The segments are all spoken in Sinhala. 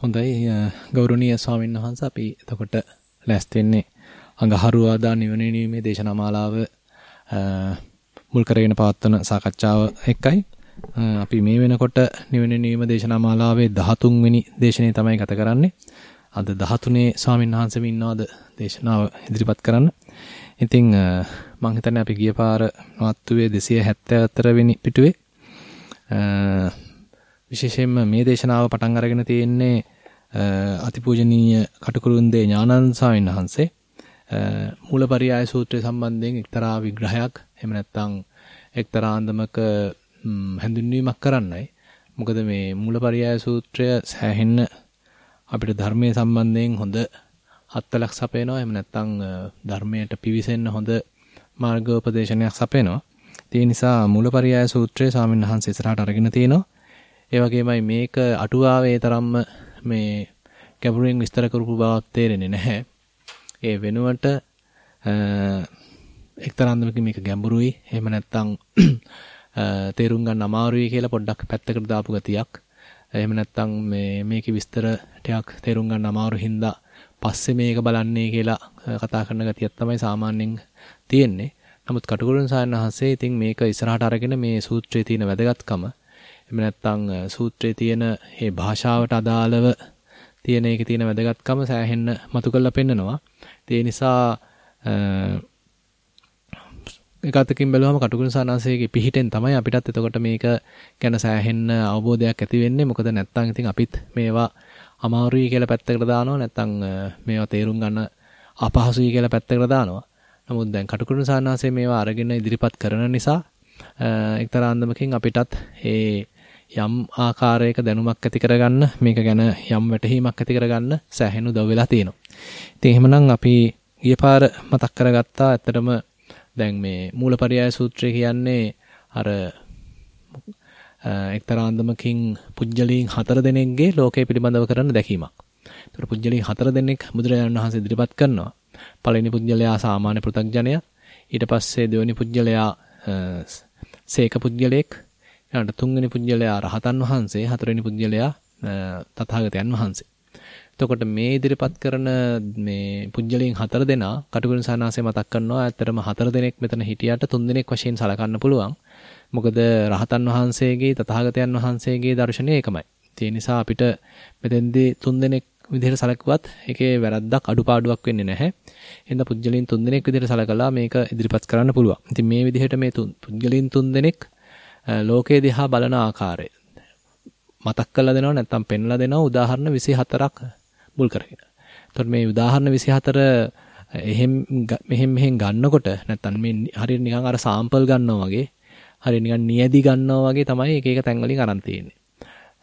හොඳයි ගෞරවනීය ස්වාමීන් වහන්සේ අපි එතකොට ලෑස්ති වෙන්නේ අඟහරුවාදා නිවන නිවීමේ දේශනා මාලාව මුල් කරගෙන පවත්වන සාකච්ඡාව එක්කයි අපි මේ වෙනකොට නිවන නිවීම දේශනා මාලාවේ 13 වෙනි දේශනේ තමයි ගත කරන්නේ. අද 13 ස්වාමීන් වහන්සේම ඉන්නවද දේශනාව ඉදිරිපත් කරන්න. ඉතින් මම හිතන්නේ අපි ගිය පාර නවත්තුවේ 274 වෙනි පිටුවේ විශේෂයෙන්ම මේ දේශනාව පටන් අරගෙන තියෙන්නේ අතිපූජනීය කටුකුරුන්දේ ඥානන්ද ස්වාමීන් වහන්සේ මූලපරියාය සූත්‍රය සම්බන්ධයෙන් එක්තරා විග්‍රහයක් එහෙම නැත්නම් එක්තරා අන්දමක හැඳින්වීමක් කරන්නයි. මොකද මේ මූලපරියාය සූත්‍රය සෑහෙන්න අපිට ධර්මයේ සම්බන්ධයෙන් හොඳ හත්වලක් සපේනවා. එහෙම නැත්නම් ධර්මයට පිවිසෙන්න හොඳ මාර්ගෝපදේශනයක් සපේනවා. ඒ නිසා මූලපරියාය සූත්‍රය ස්වාමීන් වහන්සේ ඉස්සරහට අරගෙන තිනවා. ඒ වගේමයි මේක අටුවාවේ තරම්ම මේ ගැඹුරින් විස්තර කරපු බවක් තේරෙන්නේ නැහැ. ඒ වෙනුවට එක්තරා අන්දමකින් මේක ගැඹුරුයි. එහෙම නැත්නම් තේරුම් ගන්න අමාරුයි කියලා පොඩ්ඩක් පැත්තකට දාපු ගතියක්. එහෙම නැත්නම් මේ මේකේ විස්තර ටිකක් තේරුම් ගන්න අමාරු හින්දා පස්සේ මේක බලන්නේ කියලා කතා කරන ගතියක් තමයි සාමාන්‍යයෙන් තියෙන්නේ. නමුත් කටුකුරුන් සායනහසේ ඉතින් මේක ඉස්සරහට අරගෙන මේ සූත්‍රයේ තියෙන වැදගත්කම එහෙම නැත්නම් සූත්‍රයේ තියෙන මේ භාෂාවට අදාළව තියෙන එකේ තියෙන වැදගත්කම සෑහෙන්න මතු කරලා පෙන්නනවා. ඒ නිසා එකතකින් බැලුවම කටුකුරු සානාසයේ පිහිටෙන් තමයි අපිටත් එතකොට මේක ගැන සෑහෙන්න අවබෝධයක් ඇති වෙන්නේ. මොකද නැත්නම් ඉතින් අපිත් මේවා අමාරුයි කියලා පැත්තකට දානවා. නැත්නම් මේවා තේරුම් ගන්න අපහසුයි කියලා පැත්තකට දානවා. නමුත් දැන් කටුකුරු සානාසයේ මේවා අරගෙන ඉදිරිපත් කරන නිසා එක්තරා අන්දමකින් අපිටත් ඒ යම් ආකාරයක දැනුමක් ඇති කරගන්න මේක ගැන යම් වැටහීමක් ඇති කරගන්න සෑහෙන උදව් වෙලා තියෙනවා. ඉතින් එහෙමනම් අපි ගිය පාර මතක් කරගත්තා ඇත්තටම දැන් මේ මූලපරියාය සූත්‍රය කියන්නේ අර එක්තරා අන්දමකින් පුජ්‍යලීන් හතර දෙනෙක්ගේ ලෝකය පිළිබඳව කරන දැකීමක්. ඒතර පුජ්‍යලීන් හතර දෙනෙක් බුදුරජාණන් වහන්සේ ඉදිරිපත් කරනවා. පළවෙනි පුජ්‍යලයා සාමාන්‍ය පෘථග්ජනයා. ඊට පස්සේ දෙවෙනි පුජ්‍යලයා සේක පුජ්‍යලෙක් ඊළඟට තුන්වෙනි පුජ්‍යලයා රහතන් වහන්සේ, හතරවෙනි පුජ්‍යලයා තථාගතයන් වහන්සේ. එතකොට මේ ඉදිරිපත් කරන මේ පුජ්‍යලයන් හතර දෙනා කටුකුරුන් සානාසේ මතක් කරනවා. ඇත්තටම හතර දෙනෙක් මෙතන හිටියට තුන් දෙනෙක් වශයෙන් සලකන්න පුළුවන්. මොකද රහතන් වහන්සේගේ තථාගතයන් වහන්සේගේ දර්ශනය එකමයි. ඒ නිසා අපිට මෙතෙන්දී තුන් දෙනෙක් විදිහට සලකුවත් ඒකේ වැරද්දක් අඩුපාඩුවක් වෙන්නේ නැහැ. එහෙනම් පුජ්‍යලින් තුන් දෙනෙක් විදිහට සලකලා මේක ඉදිරිපත් කරන්න පුළුවන්. ඉතින් මේ විදිහට මේ පුජ්‍යලින් තුන් දෙනෙක් ලෝකයේ දිහා බලන ආකාරය මතක් කරලා දෙනවා නැත්නම් පෙන්ලා දෙනවා උදාහරණ 24ක් මුල් කරගෙන. එතකොට මේ උදාහරණ 24 එහෙම් මෙහෙම මෙහෙන් ගන්නකොට නැත්නම් මේ හරියට නිකන් අර සාම්පල් ගන්නවා වගේ හරියට නිකන් නියදි ගන්නවා වගේ තමයි එක එක තැන් වලින් අරන් තියෙන්නේ.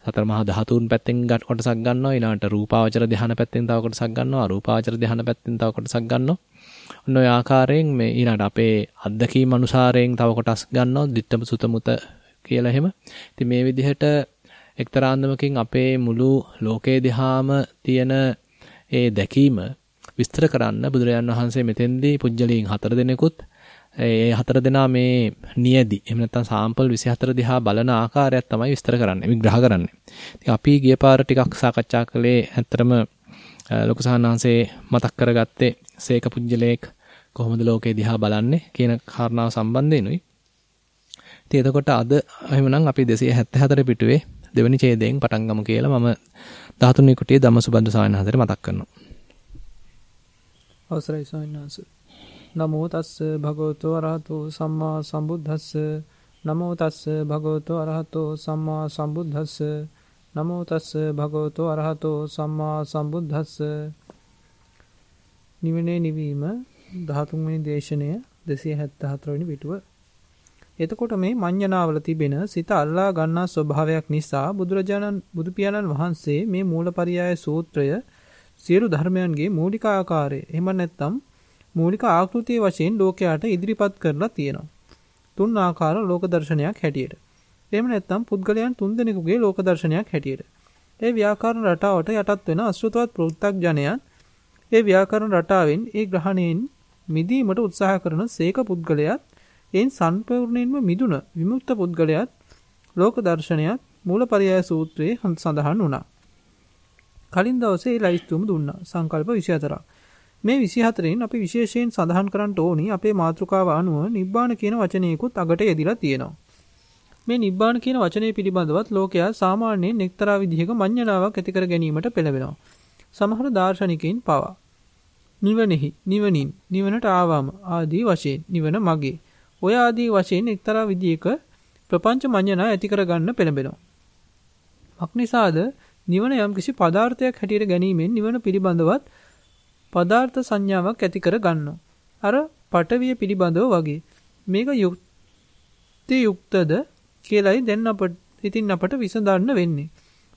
සතර මහා ධාතුන් පැත්තෙන් කොටසක් ගන්නවා ඊළඟට රූපාවචර ධ්‍යාන පැත්තෙන් තව කොටසක් ගන්නවා අරූපාවචර ධ්‍යාන පැත්තෙන් තව කොටසක් ගන්නවා. ඔන්න ඔය ආකාරයෙන් මේ ඊළඟට අපේ අත්දැකීම් අනුසාරයෙන් තව කොටස් ගන්නවා දිට්ඨම සුතමුත කියලා එහෙම. ඉතින් මේ විදිහට එක්තරා අන්දමකින් අපේ මුළු ලෝකයේ දිහාම තියෙන ඒ දැකීම විස්තර කරන්න බුදුරජාන් වහන්සේ මෙතෙන්දී පුජ්‍යලීන් හතර දෙනෙකුත් ඒ හතර දෙනා මේ නියදි එහෙම නැත්නම් සාම්පල් 24 දිහා බලන ආකාරයක් තමයි විස්තර කරන්නේ විග්‍රහ කරන්නේ. ඉතින් අපි ගිය පාර ටිකක් සාකච්ඡා කළේ ඇත්තටම ලොකු සහන්හන්සේ මතක් කරගත්තේ සේක පුජ්‍යලේක් කොහොමද ලෝකේ දිහා බලන්නේ කියන කාරණාව සම්බන්ධයෙන්ුයි. ඉතින් එතකොට අද එහෙමනම් අපි 274 පිටුවේ දෙවෙනි ඡේදයෙන් පටන් ගමු කියලා මම 13 කුටියේ ධම්මසුබන්ද සායන හතරේ මතක් කරනවා. අවසරයි සායනස. නමෝ තස්ස භගවතෝ අරහතෝ සම්මා සම්බුද්දස්ස නමෝ තස්ස භගවතෝ අරහතෝ සම්මා සම්බුද්දස්ස නමෝ තස්ස භගවතෝ අරහතෝ සම්මා සම්බුද්දස්ස නිවනේ නිවීම 13 වෙනි දේශනය 274 වෙනි පිටුව එතකොට මේ මඤ්ඤණාවල තිබෙන සිත අල්ලා ගන්නා ස්වභාවයක් නිසා බුදුරජාණන් බුදු පියාණන් වහන්සේ මේ මූලපරියාය සූත්‍රය සියලු ධර්මයන්ගේ මූලික ආකාරය එහෙම නැත්නම් මූලික ආකෘතිය වශයෙන් ලෝකයට ඉදිරිපත් කරලා තියෙනවා. තුන් ආකාර ලෝක දර්ශනයක් හැටියට. එහෙම නැත්නම් පුද්ගලයන් තුන්දෙනෙකුගේ ලෝක දර්ශනයක් හැටියට. ඒ ව්‍යාකරණ රටාවට යටත් වෙන අසෘතවත් ප්‍රවෘත්තඥයන් ඒ ව්‍යාකරණ රටාවෙන් ඒ ග්‍රහණයෙන් මිදීමට උත්සාහ කරන සීක පුද්ගලයාත් එයින් සම්පූර්ණයෙන්ම මිදුන විමුක්ත පුද්ගලයාත් ලෝක දර්ශනයත් මූලපරියාය සූත්‍රයේ සඳහන් වුණා. කලින් දවසේ ඒ ලයිස්තුවම දුන්නා. සංකල්ප 24ක්. මේ 24න් අපි විශේෂයෙන් සඳහන් කරන්න ඕනි අපේ මාතෘකාව අනුව නිබ්බාන කියන වචනයකුත් අගට යෙදිලා තියෙනවා. මේ නිබ්බාන කියන වචනය පිළිබඳවත් ලෝකයා සාමාන්‍යයෙන් එක්තරා විදිහක මඤ්ඤණාවක් ඇති කර ගැනීමට පෙළඹෙනවා. සමහර දාර්ශනිකයින් පවා නිවනෙහි නිවනින් නිවනට ආවම ආදී වශයෙන් නිවන මගේ ඔය ආදී වශයෙන් එක්තරා විදිහක ප්‍රපංච මඤ්ඤණා ඇති කර ගන්න පෙළඹෙනවා. මක්නිසාද නිවන යම්කිසි පදාර්ථයක් හැටියට ගැනීමෙන් නිවන පිළිබඳවත් පදාර්ථ සංඥාවක් ඇති කර ගන්නවා. අර පටවිය පිළිබඳව වගේ. මේක යුක්ති යුක්තද කියලයි දැන් අපට ඉතින් අපට විසඳන්න වෙන්නේ.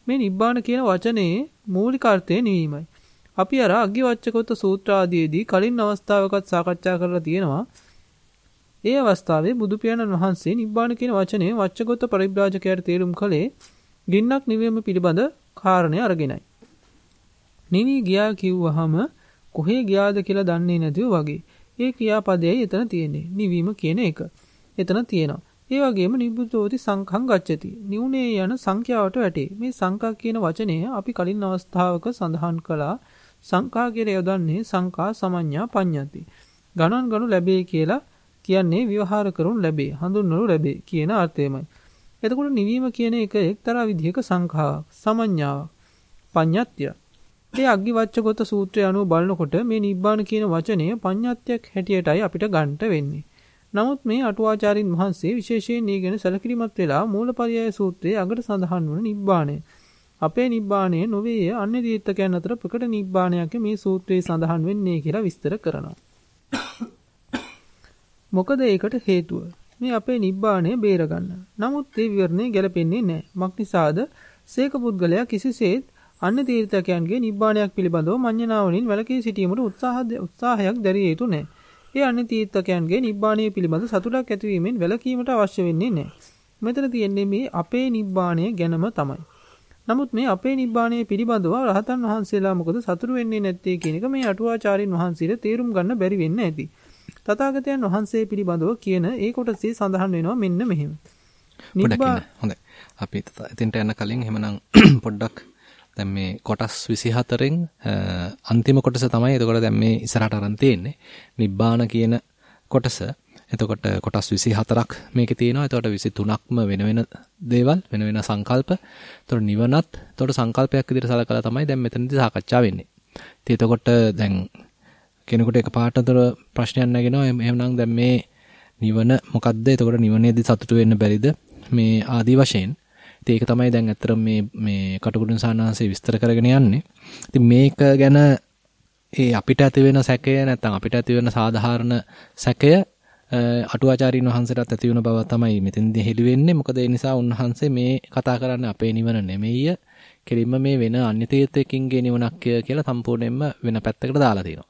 මේ නිබ්බාන කියන වචනේ මූලික අර්ථය නිවීමයි. අපි අර අග්ගිවච්ඡකොත් සූත්‍ර ආදීදී කලින් අවස්ථාවකත් සාකච්ඡා කරලා තියෙනවා. ඒ අවස්ථාවේ බුදු පියාණන් වහන්සේ නිබ්බාන කියන වචනේ වච්ඡගොත පරිබ්‍රාජකයාට තේරුම් කළේ ගින්නක් නිවීම පිළිබඳ කාරණේ අරගෙනයි. නිවි ගියා කිව්වහම කොහේ ගියාද කියලා දන්නේ නැතිව වගේ. ඒ ක්‍රියාපදයයි එතන තියෙන්නේ. නිවීම කියන එක. එතන තියෙනවා. ඒ වගේම නිබ්බුතෝති සංඛං ගච්ඡති. නිවුනේ යන සංඛ්‍යාවට වැටේ. මේ සංඛා කියන වචනය අපි කලින් අවස්ථාවක සඳහන් කළා. සංඛා කියලා යොදන්නේ සංඛා සමඤ්ඤා පඤ්ඤති. ගණන් ගනු ලැබේ කියලා කියන්නේ විවහාර කරනු ලැබේ, හඳුන්වනු ලැබේ කියන අර්ථයමයි. එතකොට නිවීම කියන එක එක්තරා විදිහක සංඛාවක්, සමඤ්ඤාවක්, පඤ්ඤත්‍ය. ඒ අග්ගිවච්ඡගත සූත්‍රය අනුව බලනකොට මේ නිබ්බාන කියන වචනය පඤ්ඤාත්යක් හැටියටයි අපිට ගන්නට වෙන්නේ. නමුත් මේ අටුවාචාරින් වහන්සේ විශේෂයෙන් මේ ගැන සැලකිලිමත් වෙලා මූලපරියාය සූත්‍රයේ අගට සඳහන් වන නිබ්බාණය. අපේ නිබ්බාණය නොවේ අන්‍ය තීර්ථකයන් අතර ප්‍රකට නිබ්බාණයක් මේ සූත්‍රයේ සඳහන් වෙන්නේ කියලා විස්තර කරනවා. මොකද ඒකට හේතුව මේ අපේ නිබ්බාණය බේරගන්න. නමුත් ඒ විවරණය ගැලපෙන්නේ නැහැ. මක්නිසාද සීක පුද්ගලයා කිසිසේත් අන්‍ය තීර්ථකයන්ගේ නිබ්බාණයක් පිළිබඳව මඤ්ඤණා වලින් වැළකී සිටීමට උත්සාහයක් දැරිය යුතු නැහැ. ඒ අන්‍ය තීර්ථකයන්ගේ නිබ්බාණය පිළිබඳ සතුටක් ඇතිවීමෙන් වැළකීමට අවශ්‍ය වෙන්නේ නැහැ. මෙතන තියෙන්නේ මේ අපේ නිබ්බාණය ගැනම තමයි. නමුත් මේ අපේ නිබ්බාණය පිළිබඳව රහතන් වහන්සේලා මොකද සතුටු වෙන්නේ නැත්තේ කියන එක මේ අටුවාචාරින් වහන්සේට තේරුම් ගන්න බැරි වෙන්න ඇති. තථාගතයන් වහන්සේ පිළිබඳව කියන ඒ කොටසේ සඳහන් වෙනවා මෙන්න මෙහෙම. නිබ්බා හොඳයි. අපි එතෙන්ට යන්න කලින් එහෙමනම් පොඩ්ඩක් දැන් මේ කොටස් 24න් අන්තිම කොටස තමයි එතකොට දැන් මේ ඉස්සරහට අරන් තියෙන්නේ. නිබ්බාන කියන කොටස. එතකොට කොටස් 24ක් මේකේ තියෙනවා. එතකොට 23ක්ම වෙන වෙන දේවල්, වෙන වෙන සංකල්ප. එතකොට නිවනත් එතකොට සංකල්පයක් විදිහට සලකලා තමයි දැන් මෙතනදී සාකච්ඡා වෙන්නේ. ඉතින් එතකොට දැන් කෙනෙකුට එකපාරටතර ප්‍රශ්නයක් නැගෙනවා. එහෙනම් දැන් මේ නිවන මොකද්ද? එතකොට නිවනේදී සතුටු වෙන්න බැරිද? මේ ආදි වශයෙන් ඉතින් ඒක තමයි දැන් ඇත්තට මේ මේ කටුකුරුන් සානාංශය විස්තර කරගෙන යන්නේ. ඉතින් මේක ගැන ඒ අපිට ඇති වෙන සැකය නැත්නම් අපිට ඇති වෙන සාධාරණ සැකය අටුවාචාරින් වහන්සේටත් ඇති වෙන බව තමයි මෙතෙන්දී හෙළි වෙන්නේ. මොකද ඒ නිසා උන්වහන්සේ මේ කතා කරන්නේ අපේ නිවන නෙමෙයි. කෙලින්ම මේ වෙන අන්‍ය තීර්ථයකින්ගේ නිවනක් කියලා සම්පූර්ණයෙන්ම වෙන පැත්තකට දාලා තියෙනවා.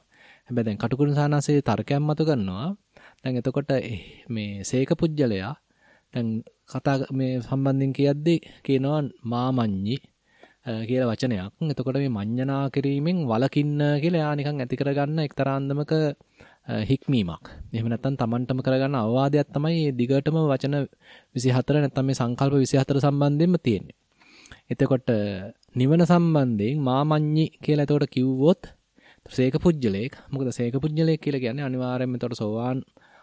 හැබැයි දැන් කටුකුරුන් සානාංශයේ තර්කයක් මතු කරනවා. දැන් එතකොට මේ සේක පුජ්‍යලයා දැන් කතා මේ සම්බන්ධයෙන් කියද්දී කියනවා මාමඤ්ඤි කියලා වචනයක්. එතකොට මේ මඤ්ඤණා කිරීමෙන් වලකින්න කියලා යා නිකන් ඇති කරගන්න එක්තරා අන්දමක හික්මීමක්. එහෙම නැත්නම් Tamanටම කරගන්න අවවාදයක් තමයි මේ දිගටම වචන 24 නැත්නම් මේ සංකල්ප 24 සම්බන්ධයෙන්ම තියෙන්නේ. එතකොට නිවන සම්බන්ධයෙන් මාමඤ්ඤි කියලා එතකොට කිව්වොත් සේක පුජ්‍යලේක්. මොකද සේක පුජ්‍යලේක් කියලා කියන්නේ අනිවාර්යයෙන්ම එතකොට සෝවාන්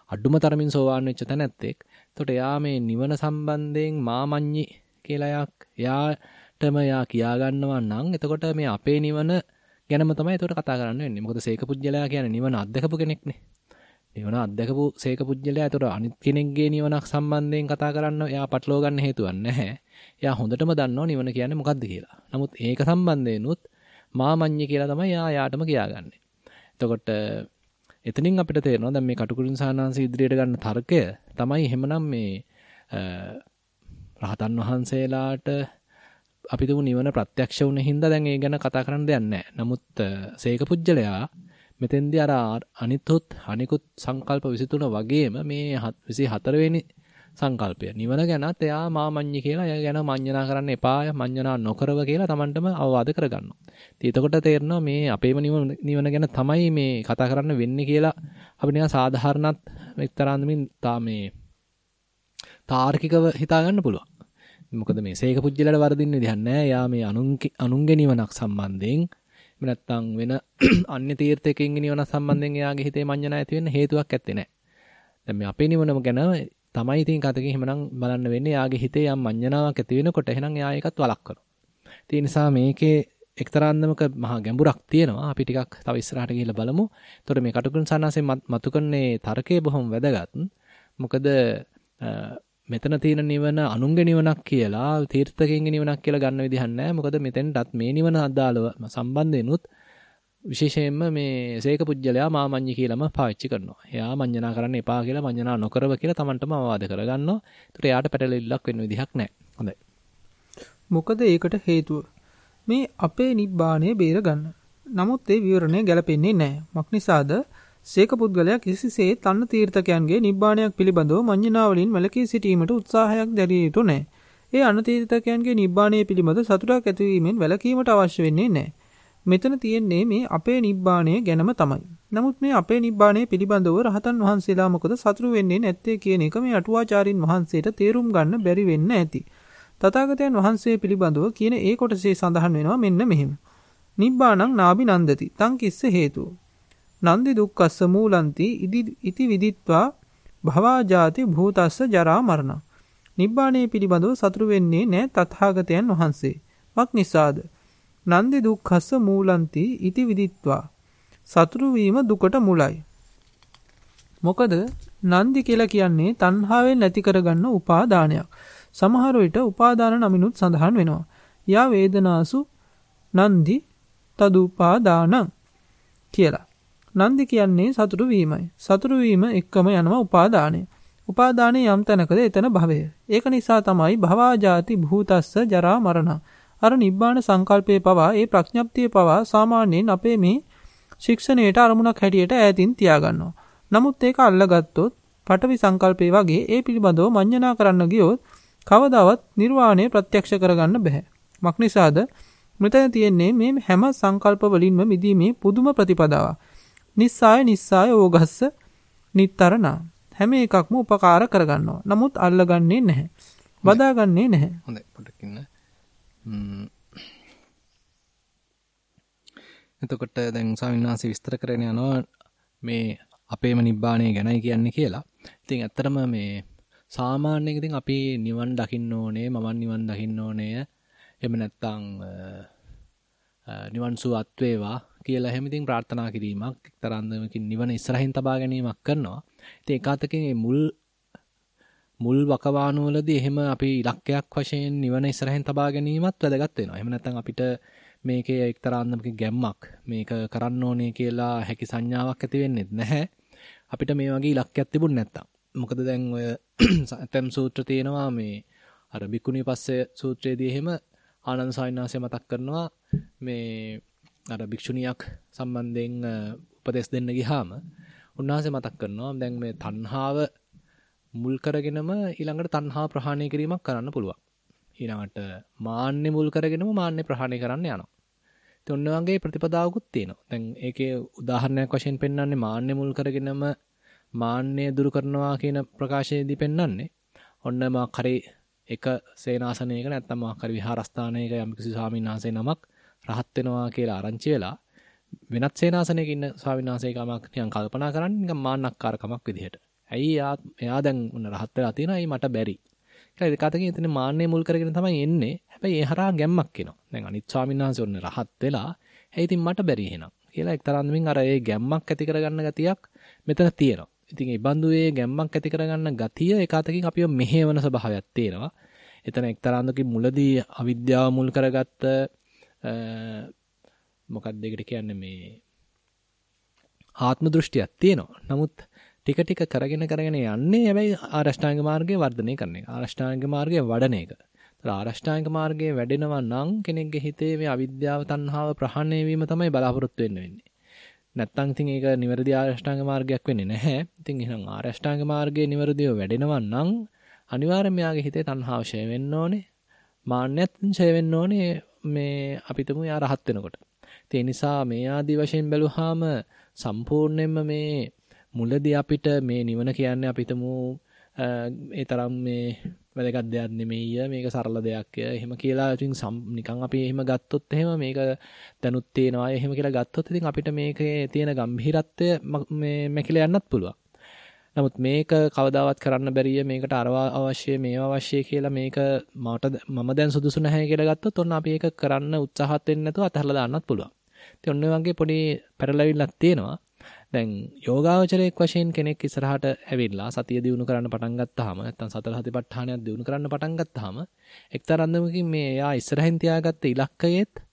අඩුම තරමින් සෝවාන් වෙච්ච තැනැත්තෙක්. එතකොට එයා මේ නිවන සම්බන්ධයෙන් මාමඤ්ඤි කියලා යක් එයාටම එයා කියා ගන්නවා නම් එතකොට මේ අපේ නිවන ගැනම තමයි එතකොට කතා කරන්න වෙන්නේ. මොකද සේක පුජ්‍යලයා කියන්නේ නිවන අත්දකපු කෙනෙක්නේ. නිවන අත්දකපු සේක පුජ්‍යලයා එතකොට අනිත් කෙනෙක්ගේ නිවනක් සම්බන්ධයෙන් කතා කරන්න එයා පටලවා ගන්න හේතුවක් නැහැ. එයා හොඳටම දන්නවා නිවන කියන්නේ මොකද්ද කියලා. නමුත් ඒක සම්බන්ධයෙන්ුත් මාමඤ්ඤි කියලා තමයි එයා යාටම කියාගන්නේ. එතකොට එතනින් අපිට තේරෙනවා දැන් මේ කටුකුරුන් සානාංශ ඉදිරියට ගන්න තර්කය තමයි එහෙමනම් මේ රහතන් වහන්සේලාට අපි තුමු නිවන ප්‍රත්‍යක්ෂ වුණ හින්දා දැන් ඒ ගැන කතා කරන්න දෙයක් නැහැ. නමුත් සේක පුජ්‍යලයා මෙතෙන්දී අර අනිත්ොත් අනිකුත් සංකල්ප 23 වගේම මේ 24 වෙනි සංකල්පය. නිවන ගැනත් එයා මාමඤ්ඤි කියලා එයා ගැන මඤ්ඤණා කරන්න එපා, මඤ්ඤණා නොකරව කියලා Tamanටම අවවාද කරගන්නවා. ඉතින් එතකොට තේරෙනවා මේ අපේම නිවන ගැන තමයි මේ කතා කරන්න වෙන්නේ කියලා අපිට නිකන් සාධාරණත් එක්තරාන්දමින් තා මේ තාර්කිකව හිතා ගන්න පුළුවන්. මොකද මේ සේක පුජ්‍යලට වරදින්න විදිහක් නැහැ. යා මේ අනුන්ගේ නිවනක් සම්බන්ධයෙන් එහෙම නැත්නම් වෙන අන්‍ය තීර්ථයකින් නිවන සම්බන්ධයෙන් එයාගේ හිතේ මඤ්ඤණ ඇති වෙන්න හේතුවක් ඇත්තේ නැහැ. දැන් මේ අපේ නිවනම ගැන තමයි ඉතින් කතකින් එහෙමනම් බලන්න වෙන්නේ යාගේ හිතේ යම් මඤ්ඤණාවක් ඇති වෙනකොට එහෙනම් එයා ඒකත් වළක්වනවා. ඒ නිසා මේකේ එක්තරා අන්දමක මහා ගැඹුරක් තියෙනවා. අපි ටිකක් තව ඉස්සරහට ගිහිල්ලා බලමු. එතකොට මේ කටුකුරුන් සන්නාසයෙන් මතු කරන්නේ තර්කයේ බොහොම වැදගත්. මොකද මෙතන තියෙන නිවන අනුන්ගේ නිවනක් කියලා තීර්ථකෙන්ගේ නිවනක් කියලා ගන්න විදිහක් නැහැ. මොකද මෙතෙන්ටත් මේ නිවන අදාළව සම්බන්ධෙනුත් විශේෂයෙන්ම මේ සේක පුජ්‍යලයා මාමඤ්ඤි කියලාම පාවිච්චි කරනවා. එයා මඤ්ඤණා කරන්න එපා කියලා මඤ්ඤණා නොකරව කියලා Tamanටම අවවාද කරගන්නවා. ඒකට එයාට පැටලෙල්ලක් වෙන්න විදිහක් නැහැ. හොඳයි. මොකද ඒකට හේතුව මේ අපේ නිබ්බාණය බේර ගන්න. නමුත් ඒ විවරණය ගැලපෙන්නේ නැහැ. මක්නිසාද සේක පුද්ගලයා කිසිසේ තන්න තීර්ථකයන්ගේ නිබ්බාණයක් පිළිබඳව මඤ්ඤණාවලින් වැළකී සිටීමට උත්සාහයක් දැරිය යුතු නැහැ. ඒ අනතීර්ථකයන්ගේ නිබ්බාණය පිළිබඳ සතුටක් ඇතිවීමෙන් වැළකීමට අවශ්‍ය වෙන්නේ නැහැ. මෙතන තියෙන්නේ මේ අපේ නිබ්බාණය ගැනම තමයි. නමුත් මේ අපේ නිබ්බාණය පිළිබඳව රහතන් වහන්සේලා මොකද සතුරු වෙන්නේ නැත්තේ කියන එක මේ අටුවාචාරින් වහන්සේට තේරුම් ගන්න බැරි වෙන්න ඇති. තථාගතයන් වහන්සේ පිළිබඳව කියන ඒ කොටසේ සඳහන් වෙනවා මෙන්න මෙහෙම. නිබ්බාණං නාබි නන්දති. තං කිස්ස හේතුව. නන්දි දුක්ඛස්ස මූලන්ති ඉති විදිත්වා භවා ජාති භූතස්ස ජරා මරණ. නිබ්බාණය පිළිබඳව සතුරු වෙන්නේ නැහැ තථාගතයන් වහන්සේ. මක් නිසාද? නන්දි දුක්ඛස්ස මූලන්ති ඉති විදිත්වා. සතුරු වීම දුකට මුලයි. මොකද නන්දි කියලා කියන්නේ තණ්හාවෙන් නැති කරගන්න උපාදානයක්. සමහර විට උපාදාන නමිනුත් සඳහන් වෙනවා. යා වේදනාසු නන්දි තදුපාදානං කියලා. නන්දි කියන්නේ සතුටු වීමයි. සතුටු වීම එක්කම යනවා උපාදානය. උපාදානයේ යම් තැනකද එතන භවය. ඒක නිසා තමයි භවාජාති භූතස්ස ජරා මරණ. අර නිබ්බාන සංකල්පයේ පවා ඒ ප්‍රඥප්තිය පවා සාමාන්‍යයෙන් අපේ මේ ශික්ෂණයට අරමුණක් හැටියට ඈතින් තියාගන්නවා. නමුත් ඒක අල්ලගත්තොත් පටවි සංකල්පේ වගේ ඒ පිළිබඳව මඤ්ඤණා කරන්න ගියොත් කවදාවත් නිර්වාණය ප්‍රත්‍යක්ෂ කරගන්න බෑ. මක්නිසාද මෙතන තියෙන්නේ මේ හැම සංකල්ප වලින්ම මිදීමේ පුදුම ප්‍රතිපදාවක්. නිස්සාය නිස්සාය ඕගස්ස නිත්තරනා. හැම එකක්ම උපකාර කරගන්නවා. නමුත් අල්ලගන්නේ නැහැ. බදාගන්නේ නැහැ. හොඳයි පොඩ්ඩක් ඉන්න. එතකොට දැන් ස්වාමීන් වහන්සේ විස්තර කරගෙන යනවා මේ අපේම නිබ්බාණය ගැනයි කියන්නේ කියලා. ඉතින් ඇත්තටම මේ සාමාන්‍යයෙන් ඉතින් අපි නිවන් දකින්න ඕනේ මම නිවන් දකින්න ඕනේ එහෙම නැත්නම් නිවන් සුවත් වේවා කියලා එහෙම ඉතින් ප්‍රාර්ථනා කිරීමක් එක්තරා අන්දමකින් නිවන ඉස්සරහින් තබා ගැනීමක් කරනවා. ඉතින් ඒකාතකින් මේ මුල් මුල් වකවානුවලදී එහෙම අපි ඉලක්කයක් වශයෙන් නිවන ඉස්සරහින් තබා ගැනීමත් වැදගත් වෙනවා. එහෙම නැත්නම් අපිට මේකේ එක්තරා අන්දමකින් ගැම්මක් මේක කරන්න ඕනේ කියලා හැකි සංඥාවක් ඇති වෙන්නේ නැහැ. අපිට මේ වගේ ඉලක්කයක් තිබුණ නැත්තම්. මොකද දැන් ඔය ඇතම් සූත්‍ර තියෙනවා මේ අර බිකුණී පස්සේ සූත්‍රයේදී එහෙම ආනන්ද සාවිනාසය මතක් කරනවා මේ අර භික්ෂුණියක් සම්බන්ධයෙන් උපදෙස් දෙන්න ගියාම උන්වහන්සේ මතක් කරනවා දැන් මේ තණ්හාව මුල් කරගෙනම ඊළඟට තණ්හා ප්‍රහාණය කිරීමක් කරන්න පුළුවන්. ඊළඟට මාන්නේ මුල් කරගෙනම මාන්නේ ප්‍රහාණය කරන්න යනවා. ඉතින් ඔන්න වගේ ප්‍රතිපදාවකුත් තියෙනවා. දැන් ඒකේ උදාහරණයක් වශයෙන් පෙන්වන්නේ මාන්නේ මුල් කරගෙනම මාන්නය දුරු කරනවා කියන ප්‍රකාශයේදී පෙන්වන්නේ ඔන්න මා කරේ එක සේනාසනයක නැත්නම් මා කරේ විහාරස්ථානයක යම්කිසි ස්වාමීන් වහන්සේ නමක් රහත් වෙනවා කියලා ආරංචි වෙලා වෙනත් සේනාසනයක ඉන්න ස්වාමීන් වහන්සේකමක් නිකන් කල්පනා කරන්නේ නිකන් මාන්නක්කාරකමක් විදිහට. ඇයි එයා එයා දැන් උන්න රහත් වෙලා තියෙනවා. ඇයි මට බැරි. කියලා ඒක අතකින් එතන මාන්නේ මුල් කරගෙන තමයි එන්නේ. හැබැයි ඒ හරහා ගැම්මක් එනවා. දැන් අනිත් ස්වාමීන් වහන්සේ ඔන්න රහත් වෙලා ඇයි ඉතින් මට බැරි එහෙනම් කියලා එක්තරාන්දමින් අර ඒ ගැම්මක් ඇති කරගන්න ගතියක් මෙතන තියෙනවා. ඉතින් ඒ බඳු ඒ ගැම්මක් ඇති කරගන්න ගතිය එක අතකින් අපිව මෙහෙවන ස්වභාවයක් තියෙනවා. එතන එක්තරාන්දකින් මුලදී අවිද්‍යාව මුල් කරගත්ත මොකක්ද ඒකට කියන්නේ මේ ආත්ම දෘෂ්ටියක් තියෙනවා. නමුත් ටික ටික කරගෙන කරගෙන යන්නේ හැබැයි ආරෂ්ඨාංග මාර්ගය වර්ධනය කරන එක. ආරෂ්ඨාංග මාර්ගය වඩන එක. ඒතර ආරෂ්ඨාංග මාර්ගයේ වැඩෙනවා නම් කෙනෙක්ගේ හිතේ මේ අවිද්‍යාව තණ්හාව ප්‍රහාණය වීම තමයි බලාපොරොත්තු වෙන්න වෙන්නේ. නැත්තම් ඉතින් ඒක නිවැරදි ආරෂ්ඨාංග මාර්ගයක් වෙන්නේ නැහැ. ඉතින් එහෙනම් ආරෂ්ඨාංග මාර්ගයේ නිවැරදිව වැඩෙනවා නම් අනිවාර්යයෙන් මෙයාගේ හිතේ තණ්හාව ඡය වෙන්න ඕනේ. මාන්නයත් ඡය වෙන්න ඕනේ මේ අපිටම යා රහත් වෙනකොට. ඒ නිසා මේ ආදී වශයෙන් බැලුවාම සම්පූර්ණයෙන්ම මේ මුලදී අපිට මේ නිවන කියන්නේ අපිටම ඒ තරම් මේ වැදගත් දෙයක් නෙමෙයි මේක සරල දෙයක් එහෙම කියලා ඉතින් නිකන් අපි එහෙම ගත්තොත් එහෙම මේක දැනුත් තේනවා එහෙම කියලා ගත්තොත් ඉතින් අපිට මේකේ තියෙන ගැඹිරත්වය මේ මැකිලා යන්නත් පුළුවන්. නමුත් මේක කවදාවත් කරන්න බැරිය මේකට අරවා අවශ්‍ය මේවා අවශ්‍ය කියලා මේක මට මම දැන් සුදුසු නැහැ කියලා ගත්තොත් ඔන්න අපි ඒක කරන්න උත්සාහත් වෙන්නේ නැතුව අතහැරලා දාන්නත් පුළුවන්. ඉතින් ඔන්න වගේ පොඩි පැරලවිල්ලක් තියෙනවා. දැන් යෝගාවචරයක් වශයෙන් කෙනෙක් ඉස්සරහට ඇවිල්ලා සතිය දිනු කරන්න පටන් ගත්තාම නැත්නම් සතර හතිපට්ඨානයක් දිනු කරන්න පටන් ගත්තාම එක්තරා අන්දමකින් මේ එයා ඉස්සරහින් තියාගත්ත ඉලක්කයේත්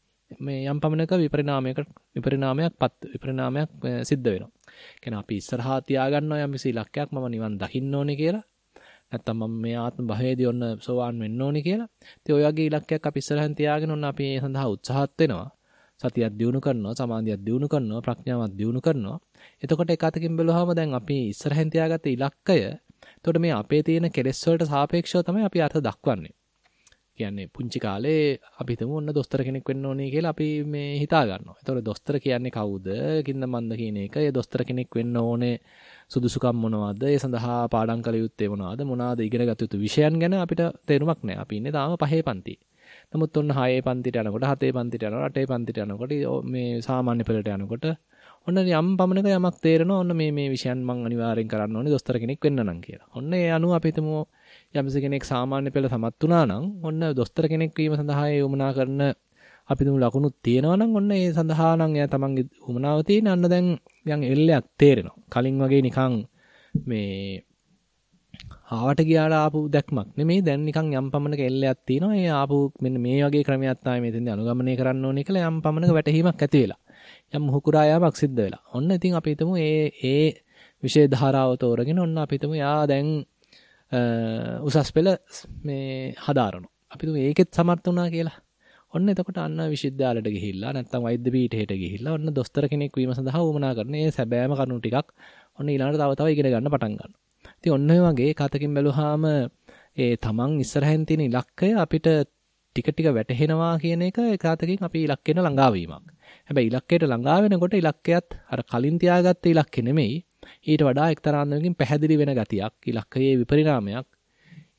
මේ යම් පමණක විපරිණාමයකට විපරිණාමයක්පත් විපරිණාමයක් සිද්ධ වෙනවා. කියන්නේ අපි ඉස්සරහා තියාගන්නවා යම් කිසි ඉලක්කයක් මම නිවන් දකින්න ඕනේ කියලා. නැත්තම් මම මේ ආත්ම භවයේදී ඔන්න සෝවාන් වෙන්න ඕනේ කියලා. ඉතින් ඔය වගේ ඉලක්කයක් අපි ඉස්සරහින් තියාගෙන ඔන්න අපි ඒ සඳහා උත්සාහත් වෙනවා. සතියක් දියුණු කරනවා, සමාධියක් දියුණු කරනවා, ප්‍රඥාවක් දියුණු කරනවා. එතකොට එක අතකින් බැලුවාම දැන් අපි ඉස්සරහින් තියාගත්ත ඉලක්කය එතකොට මේ අපේ තියෙන කෙලෙස් වලට සාපේක්ෂව තමයි අපි අර්ථ දක්වන්නේ. කියන්නේ පුංචි කාලේ අපි හිතමු ඔන්න දොස්තර කෙනෙක් වෙන්න ඕනේ කියලා අපි මේ හිතා ගන්නවා. ඒතකොට දොස්තර කියන්නේ කවුද? කින්ද මන්ද කියන එක. ඒ දොස්තර කෙනෙක් වෙන්න ඕනේ සුදුසුකම් මොනවද? ඒ සඳහා පාඩම් කළ යුත්තේ මොනවද? මොනවාද ඉගෙන ගත යුතු විෂයන් ගැන අපිට තේරුමක් නැහැ. අපි ඉන්නේ තාම පහේ පන්තියේ. නමුත් ඔන්න 6 පන්තිට යනකොට 7 පන්තිට යනකොට 8 පන්තිට යනකොට මේ සාමාන්‍ය පෙළට යනකොට ඔන්න යම් පමණක යමක් තේරෙනවා ඔන්න මේ මේ විෂයන් මම අනිවාර්යෙන් කරන්න ඕනේ දොස්තර කෙනෙක් වෙන්න නම් කියලා. ඔන්න ඒ අනුව අපි හිතමු යම්ස කෙනෙක් සාමාන්‍ය පෙළ සමත් වුණා නම් ඔන්න දොස්තර කෙනෙක් වීම සඳහා ඒ උමනා කරන අපි තුමු ලකුණු තියෙනවා නම් ඔන්න ඒ සඳහා නම් එයා තමන්ගේ උමනාව තියෙන අන්න දැන් යම් එල්ලයක් තේරෙනවා. කලින් වගේ නිකන් මේ ආවට ගියාලා ආපු දැක්මක් නෙමෙයි දැන් නිකන් යම් පමණක එල්ලයක් තියෙනවා. ඒ ආපු මෙන්න මේ වගේ ක්‍රමයක් තමයි මෙතෙන්දී අනුගමනය කරන්න ඕනේ කියලා යම් පමණක වැටහීමක් ඇති වෙලා. යම් මුහුකුරා යාමක් සිද්ධ වෙලා. ඔන්න ඉතින් අපි හිතමු ඒ ඒ විෂය ධාරාව තෝරගෙන ඔන්න අපි හිතමු යා දැන් උසස් පෙළ මේ හදාරනවා. අපි හිතමු ඒකෙත් සමර්ථ වුණා කියලා. ඔන්න එතකොට අන්න විශ්වවිද්‍යාලයට ගිහිල්ලා නැත්නම් වෛද්‍ය පීඨයට ගිහිල්ලා ඔන්න දොස්තර කෙනෙක් වීම සඳහා උවමනා කරන මේ සැබෑම කරුණු ටිකක් ඔන්න ඊළඟට තව තව ඉගෙන ගන්න පටන් ගන්නවා. ඉතින් ඔන්න ඔය වගේ කතකින් බැලුවාම ඒ තමන් ඉස්සරහින් තියෙන ඉලක්කය අපිට ටික ටික වැටහෙනවා කියන එක ඒකාතකින් අපි ඉලක්කේට ළඟා වීමක්. හැබැයි ඉලක්කයට ළඟා වෙනකොට ඉලක්කයත් අර කලින් තියාගත්ත ඉලක්කෙ නෙමෙයි ඊට වඩා එක්තරා අන්දමකින් පැහැදිලි වෙන ගතියක් ඉලක්කයේ විපරිණාමයක්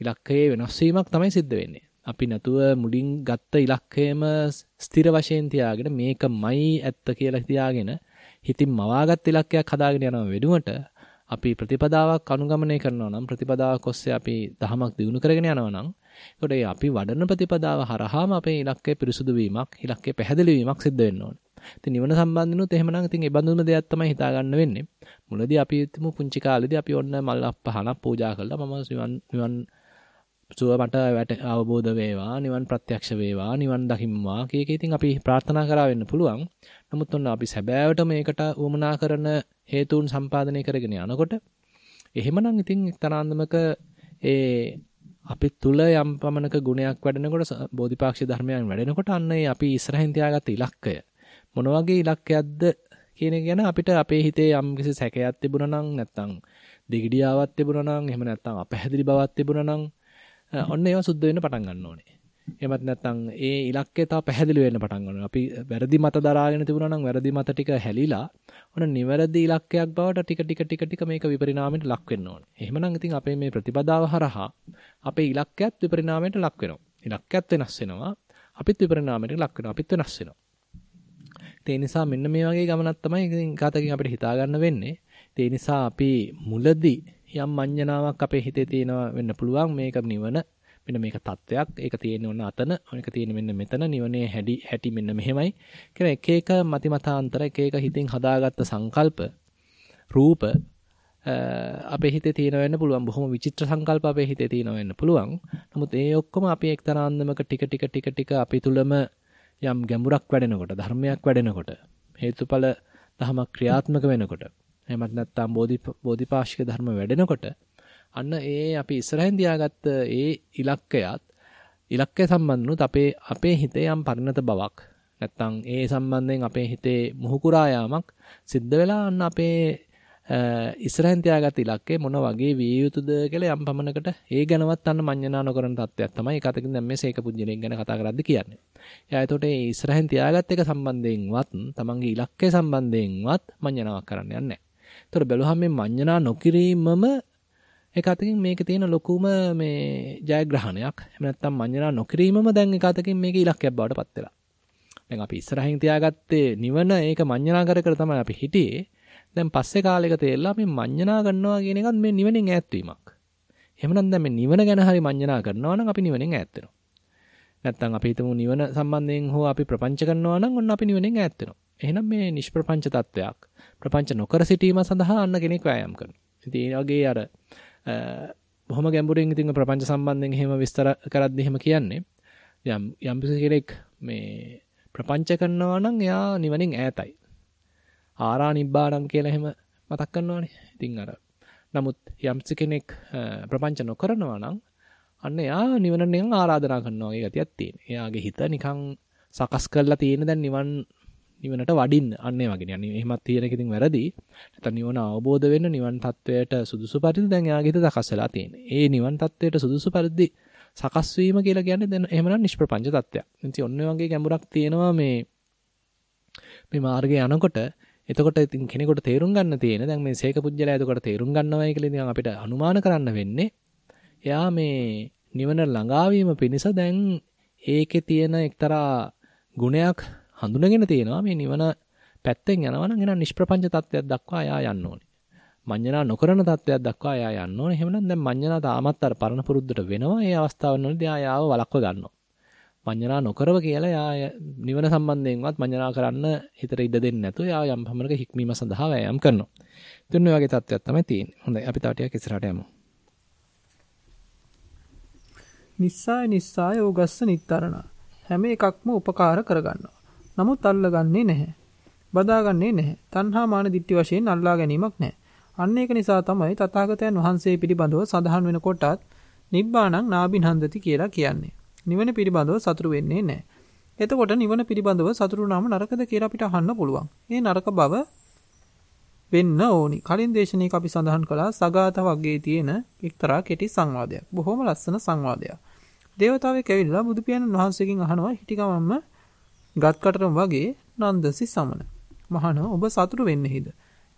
ඉලක්කයේ වෙනස් වීමක් තමයි සිද්ධ වෙන්නේ. අපි නැතුව මුලින් ගත්ත ඉලක්කයම ස්ථිර වශයෙන් තියාගෙන මේකමයි ඇත්ත කියලා තියාගෙන හිතින් මවාගත් ඉලක්කයක් හදාගෙන යනවා වෙනුවට අපි ප්‍රතිපදාවක් අනුගමනය කරනවා නම් ප්‍රතිපදාවක් ඔස්සේ අපි දහමක් දිනු කරගෙන යනවා නම් ඒකට අපි වඩන ප්‍රතිපදාව හරහාම අපේ ඉලක්කය පිරිසුදු වීමක් ඉලක්කය පැහැදිලි වීමක් සිද්ධ වෙන්න ඕනේ. ඉතින් නිවන සම්බන්ධිනුත් එහෙමනම් ඉතින් ඒ බඳුම දෙයක් තමයි හිතා ගන්න වෙන්නේ. මුලදී අපි හිතමු පුංචි කාලේදී අපි ඔන්න මල් අපහනක් පූජා කළා මම නිවන් නිවන් සුව මට වැට අවබෝධ වේවා නිවන් ප්‍රත්‍යක්ෂ වේවා නිවන් දකිම්වා කීක ඉතින් අපි ප්‍රාර්ථනා කරා වෙන්න පුළුවන්. නමුත් ඔන්න අපි සැබෑවට මේකට උවමනා කරන හේතුන් සම්පාදනය කරගෙන යනකොට එහෙමනම් ඉතින් එක්තරාන්දමක ඒ අපි තුල යම් පමණක ගුණයක් වැඩෙනකොට බෝධිපාක්ෂි ධර්මයන් වැඩෙනකොට අන්න ඒ අපි ඉස්සරහින් තියාගත්ත ඉලක්කය මොන වගේ ඉලක්කයක්ද කියන එක ගැන අපිට අපේ හිතේ යම් කිසි සැකයක් තිබුණා නම් නැත්නම් දෙගිඩියාවක් තිබුණා නම් එහෙම නැත්නම් අපැහැදිලි බවක් තිබුණා නම් ඔන්න ඒවා සුද්ධ වෙන්න පටන් ගන්න ඕනේ. එහෙමත් නැත්නම් ඒ ඉලක්කය තව පැහැදිලි වෙන්න පටන් ගන්නවා. අපි වැරදි මත දරාගෙන තිබුණා නම් වැරදි මත ටික හැලිලා ඔන්න නිවැරදි ඉලක්කයක් බවට ටික ටික ටික ටික මේක විපරිණාමයට ලක් වෙන්න ඕනේ. එහෙමනම් ඉතින් අපේ මේ ප්‍රතිපදාව හරහා අපේ ඉලක්කයත් විපරිණාමයට ලක් වෙනවා. ඉලක්කයත් වෙනස් වෙනවා. අපිත් විපරිණාමයට ලක් වෙනවා. අපිත් වෙනස් වෙනවා. ඒ නිසා මෙන්න මේ වගේ ගමනක් තමයි ඉතින් කාතකින් අපිට හිතා ගන්න වෙන්නේ. ඒ නිසා අපි මුලදී යම් මඤ්ඤණාවක් අපේ හිතේ තියෙනවා වෙන්න පුළුවන් මේක නිවන මෙන්න මේක தත්වයක්. ඒක තියෙන්නේ ඔන්න අතන. ඒක තියෙන්නේ මෙන්න මෙතන. නිවනේ හැඩි හැටි මෙන්න මෙහෙමයි. කියලා එක එක මති මතාන්තර එක එක හිතින් හදාගත්ත සංකල්ප රූප අපේ හිතේ තියෙන වෙන්න පුළුවන්. බොහොම විචිත්‍ර සංකල්ප අපේ හිතේ තියෙන වෙන්න පුළුවන්. නමුත් ඒ ඔක්කොම අපි එක්තරා අන්දමක ටික ටික ටික ටික අපි තුලම යම් ගැඹුරක් වැඩෙනකොට ධර්මයක් වැඩෙනකොට හේතුඵල දහමක් ක්‍රියාත්මක වෙනකොට එහෙමත් නැත්නම් බෝධි බෝධිපාශික ධර්ම වැඩෙනකොට අන්න ඒ අපි ඉස්සරහින් තියාගත්ත ඒ ඉලක්කයත් ඉලක්කය සම්බන්ධනුත් අපේ අපේ හිතේ යම් පරිණත බවක් නැත්තම් ඒ සම්බන්ධයෙන් අපේ හිතේ මුහුකුරා යාමක් සිද්ධ වෙලා අන්න අපේ ඉස්සරහින් තියාගත් ඉලක්කය මොන වගේ විය යුතුද කියලා යම් පමණකට ඒ ගැනවත් අන්න මඤ්ඤණා නොකරන තත්ත්වයක් තමයි ඒක අතකින් දැන් මේ සීක පුජ්‍යණයෙන් ගැන කතා කරද්දී කියන්නේ. එයා එතකොට ඒ ඉස්සරහින් තියාගත් එක සම්බන්ධයෙන්වත් තමන්ගේ ඉලක්කය සම්බන්ධයෙන්වත් මඤ්ඤණාවක් කරන්න යන්නේ නැහැ. එතකොට බැලුවහම මේ මඤ්ඤණා නොකිරීමම ඒක අතකින් මේකේ තියෙන ලොකුම මේ ජයග්‍රහණයක්. එහෙම නැත්නම් මඤ්ඤණා නොකිරීමම දැන් ඒක අතකින් මේකේ ඉලක්කයක් බවට පත් වෙලා. දැන් අපි ඉස්සරහින් තියාගත්තේ නිවන ඒක මඤ්ඤණා කර කර තමයි අපි හිටියේ. දැන් පස්සේ කාලෙක තේරලා මේ මඤ්ඤණා කරනවා කියන එකත් මේ නිවනෙන් ඈත් වීමක්. එහෙමනම් දැන් මේ නිවන ගැන හරි මඤ්ඤණා කරනවා නම් අපි නිවනෙන් ඈත් වෙනවා. නැත්තම් අපි හිතමු නිවන සම්බන්ධයෙන් හෝ අපි ප්‍රපංච කරනවා නම් ඔන්න අපි නිවනෙන් ඈත් වෙනවා. එහෙනම් මේ නිෂ්ප්‍රපංච තත්වයක් ප්‍රපංච නොකර සිටීම සඳහා අන්න කෙනෙක් වෑයම් කරනවා. ඉතින් ඒ වගේ අර බොහොම ගැඹුරින් ඉතින් ප්‍රපංච සම්බන්ධයෙන් එහෙම විස්තර කරද්දි එහෙම කියන්නේ යම් යම් කෙනෙක් මේ ප්‍රපංච කරනවා නම් එයා නිවනින් ඈතයි. ආරා නිබ්බාණං කියලා එහෙම මතක් කරනවානේ. ඉතින් අර නමුත් යම්සි කෙනෙක් ප්‍රපංච නොකරනවා නම් අන්න එයා නිවනෙන් ආරාධනා කරනවා වගේ ගතියක් තියෙන. එයාගේ හිත නිකන් සකස් කරලා තියෙන දැන් නිවන් නිවනට වඩින්න අන්න ඒ වගේ. يعني එහෙමත් තියෙන එක ඉතින් වැරදි. නැත්නම් නිවන අවබෝධ වෙන්න නිවන් තත්වයට සුදුසු පරිදි දැන් එයාගේ හිත සකස් වෙලා තියෙන්නේ. ඒ නිවන් තත්වයට සුදුසු පරිදි සකස් වීම කියලා කියන්නේ දැන් එහෙමනම් නිෂ්ප්‍රපංච තත්වයක්. ඉතින් ඔන්න වගේ ගැඹුරක් තියෙනවා මේ මේ මාර්ගේ යනකොට එතකොට ඉතින් කෙනෙකුට තේරුම් ගන්න තියෙන දැන් මේ සීක පුජ්‍යලයා එතකොට තේරුම් ගන්නවයි කියලා ඉතින් අපිට අනුමාන කරන්න වෙන්නේ එයා මේ නිවන ළඟාවීම පිණිස දැන් ඒකේ තියෙන එක්තරා ගුණයක් හඳුනගෙන තියෙනවා මේ නිවන පැත්තෙන් යනවා නම් එහෙනම් නිෂ්ප්‍රපංච තත්ත්වයක් දක්වා එයා යන්න ඕනේ. මඤ්ඤණා නොකරන තත්ත්වයක් දක්වා එයා යන්න ඕනේ. එහෙමනම් දැන් මඤ්ඤණා තාමත් අර පරණ පුරුද්දට වෙනවා. ඒ අවස්ථාවවලදී එයා යාව වළක්ව ගන්නවා. මඤ්ඤණා නොකරව කියලා එයා නිවන සම්බන්ධයෙන්වත් මඤ්ඤණා කරන්න හිතට ඉඩ දෙන්නේ නැතුව එයා යම් පමණක හික්මීම සඳහා වෑයම් කරනවා. ඉතින් ඔය වගේ තත්ත්වයක් තමයි තියෙන්නේ. හොඳයි අපි තව ටිකක් ඉස්සරහට යමු. නිස්සාය නිස්සාය ඕගස්ස නිත්තරණ හැම එකක්ම උපකාර කරගන්නවා. නමුත් අල්ලගන්නේ නැහැ. බදාගන්නේ නැහැ. තණ්හා මාන දිට්ඨි වශයෙන් අල්ලා ගැනීමක් නැහැ. අන්න ඒක නිසා තමයි තථාගතයන් වහන්සේ පිළිබඳව සඳහන් වෙන කොටත් නිබ්බාණං නාබිනන්දති කියලා කියන්නේ. නිවන පිළිබඳව සතුරු වෙන්නේ නැහැ. එතකොට නිවන පිළිබඳව සතුරු නම් නරකද කියලා අපිට අහන්න පුළුවන්. මේ නරක බව වෙන්න ඕනි. කලින් දේශනාවක අපි සඳහන් කළා සගාත වර්ගයේ තියෙන එක්තරා කෙටි සංවාදයක්. බොහොම ලස්සන සංවාදයක්. දේවතාවෙක් ඇවිල්ලා බුදු පියාණන් වහන්සේගෙන් අහනවා හිටිගමම්ම ගත්කටරම් වගේ නන්දසි සමන. මහණ ඔබ සතුරු වෙන්නේහිද?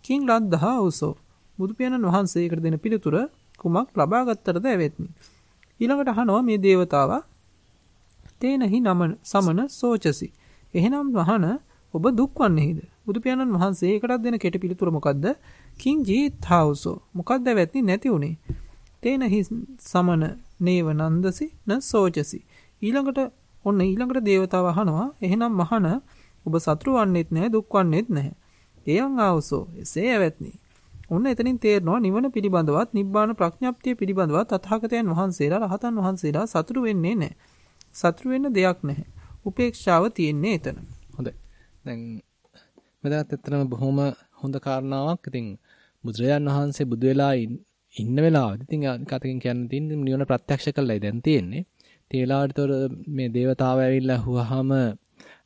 කිං ලද්දහා උසෝ. බුදු පියාණන් වහන්සේකට දෙන පිළිතුර කුමක් ලබා ගත්තටද ඇවෙත්නි. ඊළඟට අහනවා මේ දේවතාවා තේනහි නමන සමන සෝචසි. එහෙනම් මහණ ඔබ දුක් වන්නේහිද? බුදු පියාණන් වහන්සේ ඒකටත් දෙන කෙටි පිළිතුර මොකද්ද? කිං ජීත්හාවසෝ. මොකද්ද වැත්නි නැති උනේ? තේනහි සමන නේව නන්දසි න සෝචසි. ඊළඟට ඔන්න ඊළඟට දේවතාව අහනවා එහෙනම් මහණ ඔබ සතුරු වන්නේත් නැහැ දුක් වන්නේත් නැහැ. එයන් ආවසෝ එසේ ඇවැත්නි. ඔන්න එතනින් තේරෙනවා නිවන පිළිබඳවත් නිබ්බාන ප්‍රඥප්තිය පිළිබඳවත් තථාගතයන් වහන්සේලා රහතන් වහන්සේලා සතුරු වෙන්නේ නැහැ. සතුරු වෙන්න දෙයක් නැහැ. උපේක්ෂාව තියෙන්නේ එතන. හොඳයි. දැන් මෙතනත් ඇත්තටම බොහොම හොඳ කාරණාවක්. ඉතින් බුදුරජාන් වහන්සේ බුදු වෙලා ඉන්න වෙලාවදී ඉතින් කතකින් කියන්න තියෙන්නේ නිවන ප්‍රත්‍යක්ෂ කළයි දැන් තියෙන්නේ. ඒ වෙලාවට මේ దేవතාව ඇවිල්ලා හුවහම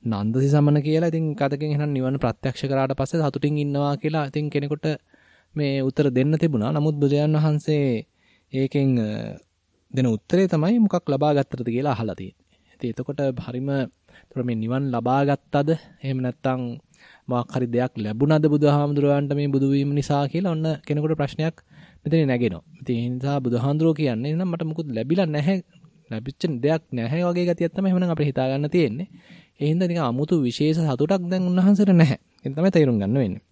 නන්දසි සමන කියලා ඉතින් කතකින් එහෙනම් නිවන ප්‍රත්‍යක්ෂ කරාට පස්සේ සතුටින් ඉන්නවා කියලා ඉතින් කෙනෙකුට මේ උත්තර දෙන්න තිබුණා. නමුත් බුදුරජාන් වහන්සේ ඒකෙන් දෙන උත්තරේ තමයි මොකක් ලබා ගත්තද කියලා අහලා තියෙන්නේ. ඉතින් එතකොට හරිම ඒතර මේ නිවන් ලබා ගත්තද එහෙම නැත්නම් මොකක් හරි දෙයක් ලැබුණද බුදුහාමුදුරුවන්ට මේ බුදු වීම නිසා කියලා ඔන්න කෙනෙකුට ප්‍රශ්නයක් මෙතන නැගෙනවා. ඉතින් ඒ නිසා බුදුහාමුදුරුවෝ කියන්නේ නම් මට මුකුත් ලැබිලා නැහැ ලැබිච්ච දෙයක් නැහැ වගේ ගතියක් තමයි එහෙනම් අපිට හිතා ගන්න තියෙන්නේ. ඒ හින්දා නිකන් 아무තු විශේෂ සතුටක් දැන් උන්වහන්සේට නැහැ. ඒක තමයි තේරුම් ගන්න වෙන්නේ.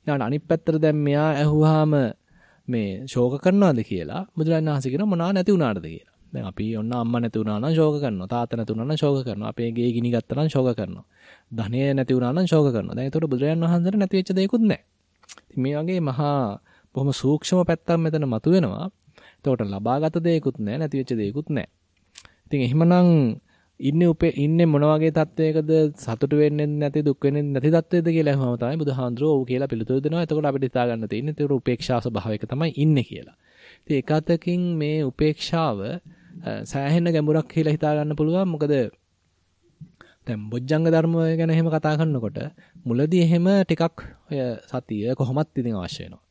ඊළඟට අනිත් පැත්තට දැන් මෙයා ඇහුවාම මේ ශෝක කරනවද කියලා බුදුරජාණන් වහන්සේ කියනවා මොනවා නැති වුණාටද කියලා. දැන් අපි ඔන්න අම්මා නැති වුණා නම් ශෝක කරනවා. තාත්තා නැති වුණා නම් ශෝක කරනවා. අපේ ගේ ගිනි ගත්තා නම් ශෝක කරනවා. ධනය නැති වුණා නම් ශෝක කරනවා. දැන් ඒතකොට බුදුරජාණන් වහන්සේට නැති වෙච්ච දෙයක්වත් නැහැ. ඉතින් මේ වගේ මහා බොහොම සූක්ෂම පැත්තක් මෙතන මතුවෙනවා. එතකොට ලබාගත දෙයක්වත් නැහැ, නැති වෙච්ච දෙයක්වත් නැහැ. ඉතින් එහෙමනම් ඉන්නේ උපේ ඉන්නේ මොන වගේ තත්වයකද සතුට වෙන්නේ නැති දුක් වෙන්නේ නැති තත්වයකද කියලා අහුවම තමයි බුදුහාඳුරෝ ඔව් කියලා පිළිතුරු දෙනවා. එතකොට අපිට හිතා ගන්න තියෙන්නේ ඒක උපේක්ෂා ස්වභාවයක තමයි ඉන්නේ කියලා. ඉතින් එකතකින් මේ උපේක්ෂාව සෑහෙන ගැඹුරක් කියලා හිතා ගන්න පුළුවන්. මොකද දැන් බොජ්ජංග ධර්ම ගැන එහෙම කතා කරනකොට මුලදී එහෙම ටිකක් ඔය සතිය කොහොමත් ඉතින් අවශ්‍ය වෙනවා.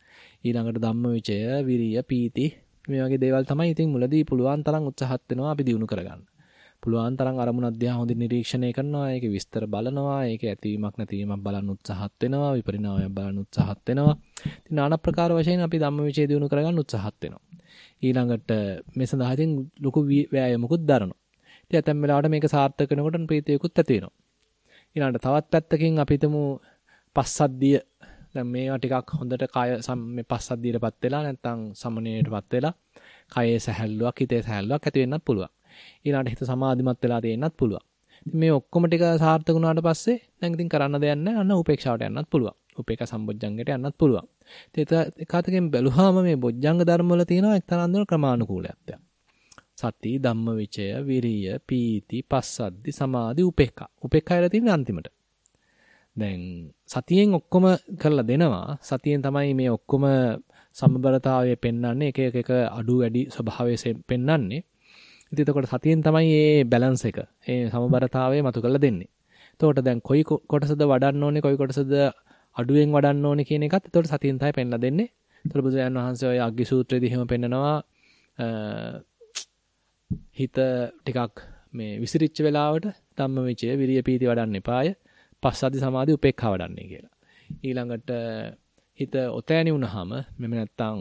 ඊළඟට ධම්මවිචය, විරිය, පීති මේ වගේ දේවල් තමයි ඉතින් මුලදී පුළුවන් තරම් උත්සාහත් වෙනවා අපි දිනු කරගන්න. පුළුවන් තරම් අරමුණ අධ්‍යා හොඳින් නිරීක්ෂණය කරනවා, ඒකේ විස්තර බලනවා, ඒකේ ඇතිවීමක් නැතිවීමක් බලන්න උත්සාහත් වෙනවා, විපරිණාමයක් බලන්න උත්සාහත් වෙනවා. ඉතින් নানা ප්‍රකාර වශයෙන් අපි ධම්මවිචය දිනු කරගන්න උත්සාහත් වෙනවා. ඊළඟට මේ සඳහා ඉතින් ලොකු වෑයමකුත් දරනවා. ඉතින් ඇතැම් වෙලාවට මේක සාර්ථක වෙනකොට ප්‍රීතියකුත් ඇති වෙනවා. ඊළඟට තවත් පැත්තකින් අපි හිතමු පස්සද්ධිය දැන් මේවා ටිකක් හොඳට කය මේ පස්සද්ධියටපත් වෙලා නැත්නම් සමනයටපත් වෙලා කයේ සැහැල්ලුවක් හිතේ සැහැල්ලුවක් ඇති වෙන්නත් පුළුවන්. ඊළඟට හිත සමාධිමත් වෙලා තියෙන්නත් පුළුවන්. ඉතින් මේ ඔක්කොම ටික සාර්ථක වුණාට පස්සේ දැන් ඉතින් කරන්න දෙයක් නැහැ. අන්න උපේක්ෂාවට යන්නත් පුළුවන්. උපේක සම්බොජ්ජංගයට යන්නත් පුළුවන්. ඉතින් ඒකතකින් බැලුවාම මේ බොජ්ජංග ධර්ම වල තියෙනවා එක්තරා අන්දර ක්‍රමානුකූලයක්. සති, ධම්මවිචය, විරිය, පීති, පස්සද්දි, සමාධි, උපේක්ඛා. උපේක්ඛායලා තියෙන්නේ අන්තිමට. දැන් සතියෙන් ඔක්කොම කරලා දෙනවා. සතියෙන් තමයි මේ ඔක්කොම සමබරතාවය පෙන්වන්නේ. එක එක එක අඩු වැඩි ස්වභාවය පෙන්වන්නේ. ඉතින් එතකොට සතියෙන් තමයි මේ බැලන්ස් එක, මේ සමබරතාවය මතු කරලා දෙන්නේ. එතකොට දැන් කොයි කොටසද වඩන්න ඕනේ, කොයි කොටසද අඩුවෙන් වඩන්න ඕනේ කියන එකත් එතකොට සතියෙන් තමයි පෙන්ලා දෙන්නේ. එතකොට බුදුරජාණන් වහන්සේ ඔය අග්ගි සූත්‍රයේදී එහෙම පෙන්නනවා හිත ටිකක් මේ විසිරිච්ච වෙලාවට ධම්මවිචය විරිය පීති වඩන්න එපාය. පස්සද්ධි සමාධි උපේක්ඛා වඩන්නේ කියලා. ඊළඟට හිත ඔතෑණි වුනහම මෙමෙ නැත්තම්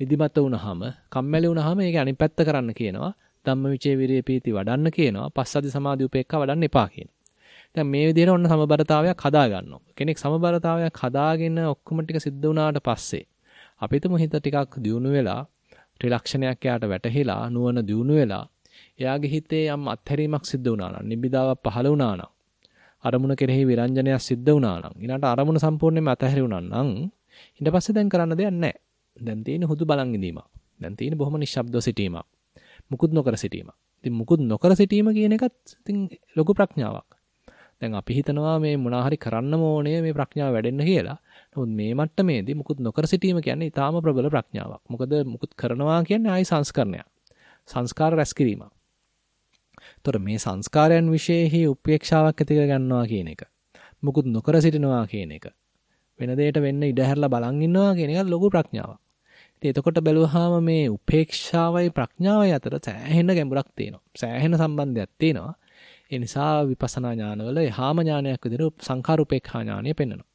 නිදිමත වුනහම කම්මැලි වුනහම ඒක අනිත් පැත්ත කරන්න කියනවා. ධම්මවිචේ විරිය පීති වඩන්න කියනවා. පස්සද්ධි සමාධි උපේක්ඛා වඩන්න එපා කියනවා. දැන් මේ විදිහට ඔන්න සමබරතාවයක් හදා ගන්නවා. කෙනෙක් සමබරතාවයක් හදාගෙන ඔක්කොම ටික සිද්ධ වුණාට පස්සේ අපිටම හිත ටිකක් දියුණු වෙලා ත්‍රිලක්ෂණයක් යාට වැටහිලා නුවණ දියුණු වෙලා එයාගේ හිතේ යම් අත්හැරීමක් සිද්ධ වුණා නම් නිබ්බිදාවක් පහළ වුණා නම් අරමුණ කෙරෙහි විරංජනයක් සිද්ධ වුණා නම් ඊළඟට අරමුණ සම්පූර්ණයෙන්ම අතහැරි වුණා නම් ඊට පස්සේ දැන් කරන්න දෙයක් නැහැ. දැන් තියෙන්නේ හුදු බලන් ඉඳීමක්. දැන් තියෙන්නේ බොහොම නිශ්ශබ්දව සිටීමක්. මුකුත් නොකර සිටීමක්. ඉතින් මුකුත් නොකර සිටීම කියන එකත් ඉතින් ලොකු ප්‍රඥාවක්. දැන් අපි හිතනවා මේ මොනවා හරි කරන්නම ඕනේ මේ ප්‍රඥාව වැඩෙන්න කියලා. නමුත් මේ මට්ටමේදී මුකුත් නොකර සිටීම කියන්නේ ඊටාම ප්‍රබල ප්‍රඥාවක්. මොකද මුකුත් කරනවා කියන්නේ ආයි සංස්කරණයක්. සංස්කාර රැස්කිරීමක්. ତොර මේ සංස්කාරයන් විශේෂෙහි උපේක්ෂාවක් ඇති කර ගන්නවා කියන එක. මුකුත් නොකර සිටිනවා කියන එක. වෙන දෙයකට වෙන්න ඉඩ හැරලා බලන් ඉන්නවා කියන එක ලොකු ප්‍රඥාවක්. ඉතින් එතකොට බැලුවාම මේ උපේක්ෂාවයි ප්‍රඥාවයි අතර සෑහෙන ගැඹුරක් තියෙනවා. සෑහෙන සම්බන්ධයක් තියෙනවා. ඒ නිසා විපස්සනා ඥානවල එහාම ඥානයක් විදිහට සංඛාර උපේක්ෂා ඥානය පෙන්වනවා.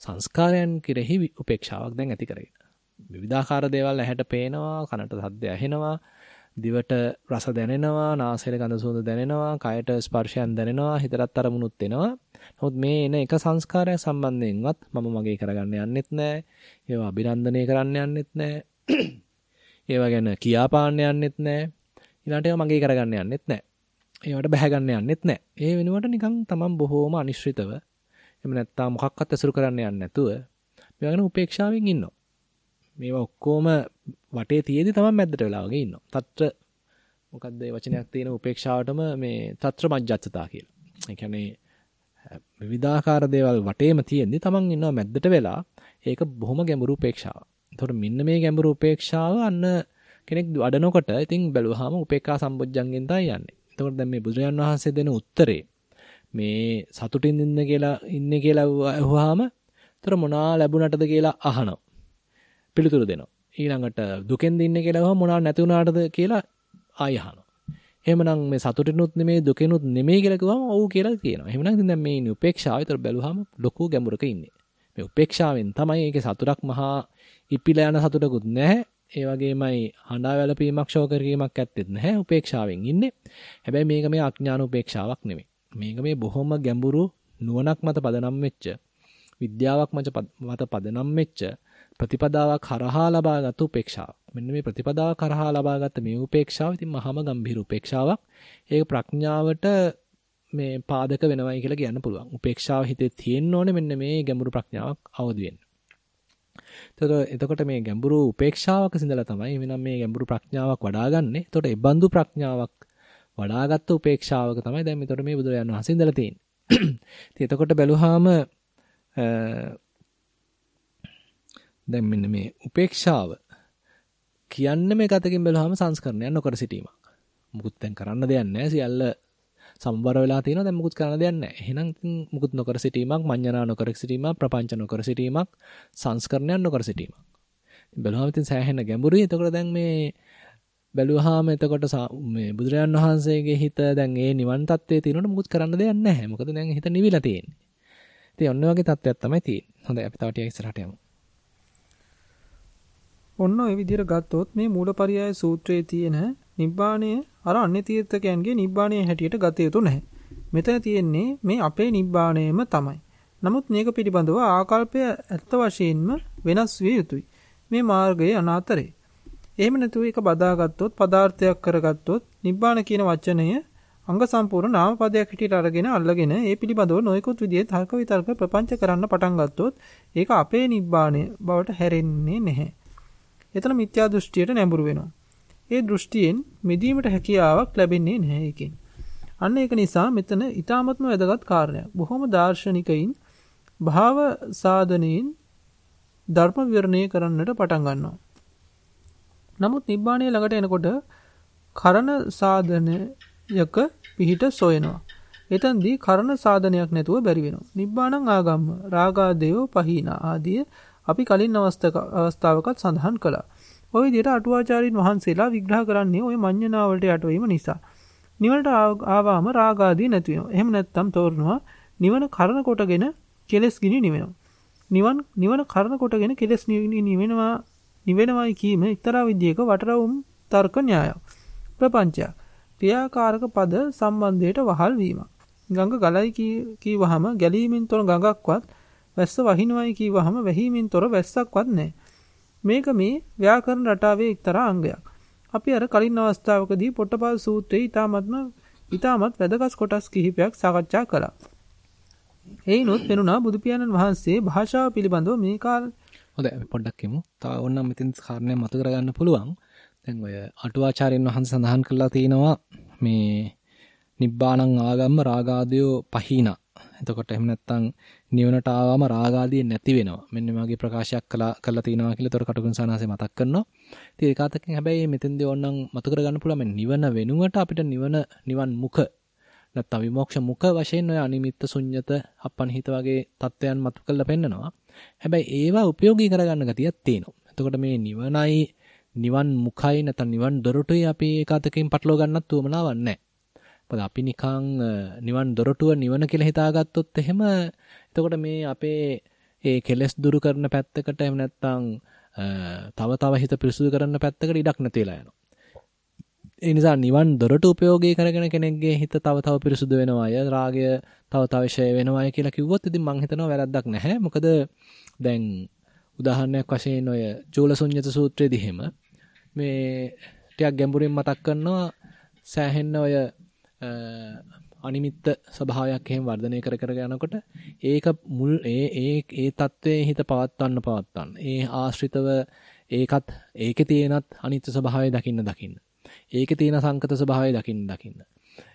සංස්කාරයන් කෙරෙහි උපේක්ෂාවක් දැන් ඇති කරගෙන. විවිධාකාර දේවල් ඇහැට පේනවා, කනට ශබ්ද ඇහෙනවා, දිවට රස දැනෙනවා, නාසයට ගඳ සුවඳ දැනෙනවා, කයට ස්පර්ශයන් දැනෙනවා, හිතට අරමුණුත් එනවා. නමුත් මේ එන එක සංස්කාරයක් සම්බන්ධයෙන්වත් මම මගේ කරගන්න යන්නෙත් නැහැ. ඒවා අභිනන්දනය කරන්න යන්නෙත් නැහැ. ඒවා ගැන කියාපාන්න යන්නෙත් නැහැ. ඊළාට ඒවා මගේ කරගන්න යන්නෙත් නැහැ. ඒවට බැහැ ගන්න යන්නෙත් නැහැ. ඒ වෙනුවට නිකන් තමන් බොහෝම අනිශ්චිතව එහෙම නැත්නම් මොකක්වත් ඇසුරු කරන්න යන්නේ නැතුව මේවා ගැන උපේක්ෂාවෙන් ඉන්නවා. මේවා ඔක්කොම වටේ තියේදි තමයි මැද්දට වෙලා වගේ ඉන්නවා. తත්‍ර මොකද්ද ඒ වචනයක් තියෙන උපේක්ෂාවටම මේ తත්‍ර මජ්ජත්තා කියලා. ඒ කියන්නේ විවිධාකාර දේවල් වටේම තියෙද්දි තමන් ඉන්නවා මැද්දට වෙලා ඒක බොහොම ගැඹුරු උපේක්ෂාව. එතකොට මෙන්න මේ ගැඹුරු උපේක්ෂාව අන්න කෙනෙක් අඩනකොට ඉතින් බැලුවාම උපේක්ඛා සම්බොජ්ජංගෙන් තමයි යන්නේ. එතකොට දැන් මේ බුදුරජාන් වහන්සේ දෙන උත්තරේ මේ සතුටින් ඉන්න කියලා ඉන්නේ කියලා අහුවාම එතකොට මොනා ලැබුණටද කියලා අහනවා. පිළිතුරු දෙනවා. ඊළඟට දුකෙන් ඉන්නේ කියලා අහුවා මොනවා නැති වුණාටද කියලා ආය අහනවා. එහෙමනම් මේ සතුටිනුත් නෙමෙයි දුකෙනුත් නෙමෙයි කියලා කිව්වම ඔව් කියලා කියනවා. එහෙමනම් ඉතින් දැන් මේ ඉන්නේ උපේක්ෂාව විතර බැලුවාම ලොකු ගැඹුරක ඉන්නේ. මේ උපේක්ෂාවෙන් තමයි ඒකේ සතුටක් මහා ඉපිලා යන සතුටකුත් නැහැ. ඒ වගේමයි හඬා වැළපීමක් ශෝක කිරීමක් ඇත්තෙත් නැහැ උපේක්ෂාවෙන් ඉන්නේ. හැබැයි මේක මේ අඥාන උපේක්ෂාවක් නෙමෙයි. මේක මේ බොහොම ගැඹුරු නුවණක් මත පදනම් වෙච්ච විද්‍යාවක් මත පදනම් වෙච්ච ප්‍රතිපදාවක් කරහා ලබාගත් උපේක්ෂාව. මෙන්න මේ ප්‍රතිපදාව කරහා ලබාගත් මේ උපේක්ෂාව ඉතින් මහාම ගම්භීර උපේක්ෂාවක්. ඒක ප්‍රඥාවට මේ පාදක වෙනවයි කියලා කියන්න පුළුවන්. උපේක්ෂාව හිතේ තියෙන්න ඕනේ මෙන්න මේ ගැඹුරු ප්‍රඥාවක් අවදි වෙන්න. එතකොට මේ ගැඹුරු උපේක්ෂාවක සිඳලා තමයි එනම් මේ ගැඹුරු ප්‍රඥාවක් වඩාගන්නේ. එතකොට ඒ බඳු ප්‍රඥාවක් වඩාගත්තු උපේක්ෂාවක තමයි දැන් මෙතකොට මේ බුදුරජාණන් වහන්සේ ඉඳලා තියෙන්නේ. ඉතින් එතකොට බැලුවාම දැන් මෙන්න මේ උපේක්ෂාව කියන්නේ මේ ගතකින් බැලුවාම සංස්කරණයක් නොකර සිටීමක්. මුකුත් දැන් කරන්න දෙයක් නැහැ. සියල්ල සම්බර වෙලා තියෙනවා දැන් මුකුත් කරන්න දෙයක් නැහැ. එහෙනම් ඉතින් මුකුත් නොකර සිටීමක්, මඤ්ඤණා නොකර සිටීමක්, ප්‍රපංච නොකර සිටීමක්, සංස්කරණයක් නොකර සිටීමක්. බැලුවාම ඉතින් සෑහෙන ගැඹුරුයි. එතකොට දැන් මේ බැලුවාම එතකොට මේ බුදුරජාන් වහන්සේගේ හිත දැන් ඒ නිවන් තත්ත්වයේ තියෙනකොට මුකුත් කරන්න දෙයක් නැහැ. මොකද දැන් හිත නිවිලා තියෙන්නේ. ඉතින් ඔන්න වගේ තත්ත්වයක් තමයි තියෙන්නේ. හොඳයි අපි තව ටිකක් ඉස්සරහට යමු. ඔන්න ඔය විදිහට ගත්තොත් මේ මූලපරියාය සූත්‍රයේ තියෙන නිබ්බාණය අර අන්‍ය තීර්ථකයන්ගේ නිබ්බාණයේ හැටියට ගත යුතු නැහැ. මෙතන තියෙන්නේ මේ අපේ නිබ්බාණයම තමයි. නමුත් මේක පිළිබඳව ආකල්පය ඇත්ත වශයෙන්ම වෙනස් විය යුතුයි. මේ මාර්ගයේ අනාතරේ. එහෙම නැතුව ඒක බදාගත්තොත් පදාර්ථයක් කරගත්තොත් නිබ්බාන කියන වචනය අංග සම්පූර්ණ නාම පදයක් හිටියට අරගෙන අල්ලගෙන ඒ පිළිබඳව නොයෙකුත් විදිහේ තර්ක විතර්ක ප්‍රපංච කරන්න පටන් ගත්තොත් ඒක අපේ නිබ්බාණය බවට හැරෙන්නේ නැහැ. එතන මිත්‍යා දෘෂ්ටියට නැඹුරු වෙනවා. ඒ දෘෂ්ටියෙන් මිදීමට හැකියාවක් ලැබෙන්නේ නැහැ ඒකෙන්. අන්න ඒක නිසා මෙතන ඊ타මත්ම වැදගත් කාරණයක්. බොහොම දාර්ශනිකයින් භාව සාධනයෙන් ධර්ම විවරණය කරන්නට පටන් ගන්නවා. නමුත් නිබ්බාණය ළඟට එනකොට කරන සාධනයක පිහිට සොයනවා. එතෙන්දී කරන සාධනයක් නැතුව බැරි වෙනවා. නිබ්බාණං ආගම්ම රාගාදේව පහීනා ආදී අපි කලින් අවස්ථාවකත් සඳහන් කළා. ওই විදිහට අටුවාචාරින් වහන්සේලා විග්‍රහ කරන්නේ ওই මඤ්ඤණා වලට යටවීම නිසා. නිවනට ආවාම රාගාදී නැති වෙනවා. එහෙම නැත්නම් තෝරනවා නිවන කරන කොටගෙන කෙලස් ගිනි නිවෙනවා. නිවන් නිවන කරන කොටගෙන කෙලස් නිවෙනවා නිවෙනවයි කීම එක්තරා විදියක වටරවුම් තර්ක න්‍යායක්. ප්‍රපංචයක්. ක්‍රියාකාරක පද සම්බන්ධයට වහල් වීමක්. ගඟ ගලයි කීවහම ගැලීමෙන් තොර ගඟක්වත් වැස්ස වහිනවයි කීවහම වැහිමින් තොර වැස්සක්වත් නැහැ. මේක මේ ව්‍යාකරණ රටාවේ එක්තරා අංගයක්. අපි අර කලින් අවස්ථාවකදී පොට්ටපාද සූත්‍රයේ ඊ타මත්ම ඊ타මත් වැදගත් කොටස් කිහිපයක් සාකච්ඡා කළා. එයිනොත් වෙනුණා බුදු පියාණන් වහන්සේ භාෂාව පිළිබඳව මේ කාල හොඳයි අපි පොඩ්ඩක් කියමු. තව ඕනනම් මෙතෙන් කාරණයක් මතු කරගන්න පුළුවන්. දැන් ඔය අටුවාචාර්යන් වහන්සේ සඳහන් කළා තියෙනවා මේ නිබ්බාණං ආගම්ම රාගාදයෝ පහීනා. එතකොට එහෙම නැත්නම් නිවනට ආවම රාගාදිය නැති වෙනවා. මෙන්න මේ වගේ ප්‍රකාශයක් කළා කරලා තිනවා කියලා තොර කටුකුන් සානාසේ මතක් කරනවා. ඉතින් ඒකාතකින් හැබැයි මෙතෙන්දී ඕනනම් මතු කරගන්න පුළුවන් මේ නිවන වෙනුවට අපිට නිවන නිවන් මුඛ නැත්නම් විමෝක්ෂ මුඛ වශයෙන් ඔය අනිමිත්ත ශුන්්‍යත අපනිහිත වගේ தත්වයන් මතු කරලා පෙන්නනවා. හැබැයි ඒවා ප්‍රයෝගී කරගන්න ගතියක් තියෙනවා. එතකොට මේ නිවනයි නිවන් මුඛයි නැත්නම් නිවන් දොරටුයි අපි ඒකාතකින් පටලවා ගන්නත් උවමනාවක් නැහැ. මොකද අපි නිකන් නිවන් දොරටුව නිවන කියලා හිතාගත්තොත් එහෙම එතකොට මේ අපේ ඒ කෙලස් දුරු කරන පැත්තකට එහෙම නැත්නම් තව තව හිත පිරිසුදු කරන පැත්තකට ඉඩක් නැති වෙලා යනවා. ඒ නිසා නිවන් දොරට උපයෝගී කරගෙන කෙනෙක්ගේ හිත තව තව පිරිසුදු වෙනවා අය රාගය තව තව ෂය වෙනවා කියලා කිව්වොත් ඉතින් මං හිතනවා වැරද්දක් නැහැ. මොකද දැන් උදාහරණයක් වශයෙන් ඔය චූලසුඤ්ඤත සූත්‍රයේදී එහෙම මේ ටිකක් ගැඹුරින් මතක් කරනවා සෑහෙන්න ඔය අනිමිත්ත ස්වභාවයක් එහෙම වර්ධනය කර කර යනකොට ඒක මුල් ඒ ඒ ඒ தત્ත්වයේ හිත පවත්වන්න පවත්වන්න. ඒ ආශ්‍රිතව ඒකත් ඒකේ තියෙනත් අනිත්‍ය ස්වභාවය දකින්න දකින්න. ඒකේ තියෙන සංකත ස්වභාවය දකින්න දකින්න.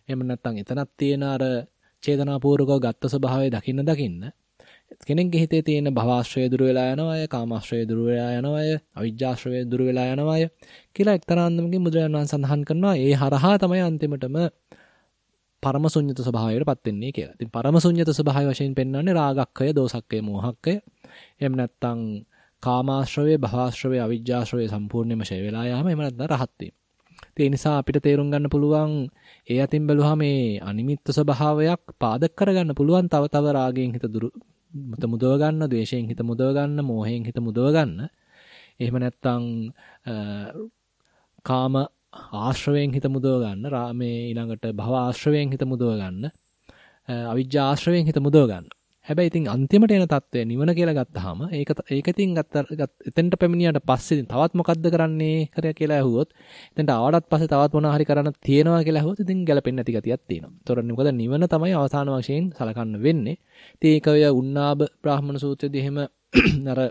එහෙම නැත්නම් එතනක් තියෙන අර චේතනාපූර්වකව ගත්ත ස්වභාවය දකින්න දකින්න කෙනෙක්ගේ හිතේ තියෙන භවආශ්‍රය දුර වෙලා යනවා අය කාමාශ්‍රය දුර වෙලා යනවා අය අවිජ්ජාශ්‍රය දුර වෙලා යනවා අය කියලා එක්තරා අන්දමකින් බුදුරජාණන් වහන්සේ සඳහන් කරනවා ඒ හරහා තමයි අන්තිමටම පරම ශුන්්‍යත ස්වභාවයටපත් වෙන්නේ කියලා. ඉතින් පරම ශුන්්‍යත ස්වභාවය වශයෙන් පෙන්වන්නේ රාගක්කය, දෝසක්කය, මෝහක්කය. එහෙම නැත්නම් කාමාශ්‍රවේ, භවආශ්‍රවේ, අවිජ්ජාශ්‍රවේ සම්පූර්ණයෙන්ම ඡය වෙලා යාම එහෙම නැත්නම් රහත් වීම. ඒ නිසා අපිට තේරුම් ගන්න පුළුවන් ඒ අතින් බැලුවා මේ අනිමිත්ත ස්වභාවයක් පාදක කරගන්න පුළුවන් තව තව රාගයෙන් හිත දුරු මත මුදව ගන්න, ද්වේෂයෙන් හිත මුදව ගන්න, මෝහයෙන් හිත මුදව ගන්න. එහෙම නැත්නම් කාම ආශ්‍රවයෙන් හිත මුදව ගන්න, රාමේ ඊළඟට භව ආශ්‍රවයෙන් හිත මුදව ගන්න, අවිජ්ජා ආශ්‍රවයෙන් හිත මුදව ගන්න. හැබැයි ඉතින් අන්තිමට එන தත්ත්වය නිවන කියලා ගත්තාම ඒක ඒක ඉතින් එතෙන්ට පැමිණියට පස්සේ ඉතින් තවත් මොකද්ද කරන්නේ කරා කියලා ඇහුවොත් එතෙන්ට ආවඩත් පස්සේ තවත් මොනවා හරි කරන්න තියෙනවා කියලා ඇහුවොත් ඉතින් ගැලපෙන්නේ නැති ගතියක් තියෙනවා. ඒතොරන්නේ මොකද නිවන තමයි අවසාන වශයෙන් සලකන්න වෙන්නේ. ඉතින් ඒක ඔය උන්නාබ බ්‍රාහ්මණ සූත්‍රයේදී එහෙම අර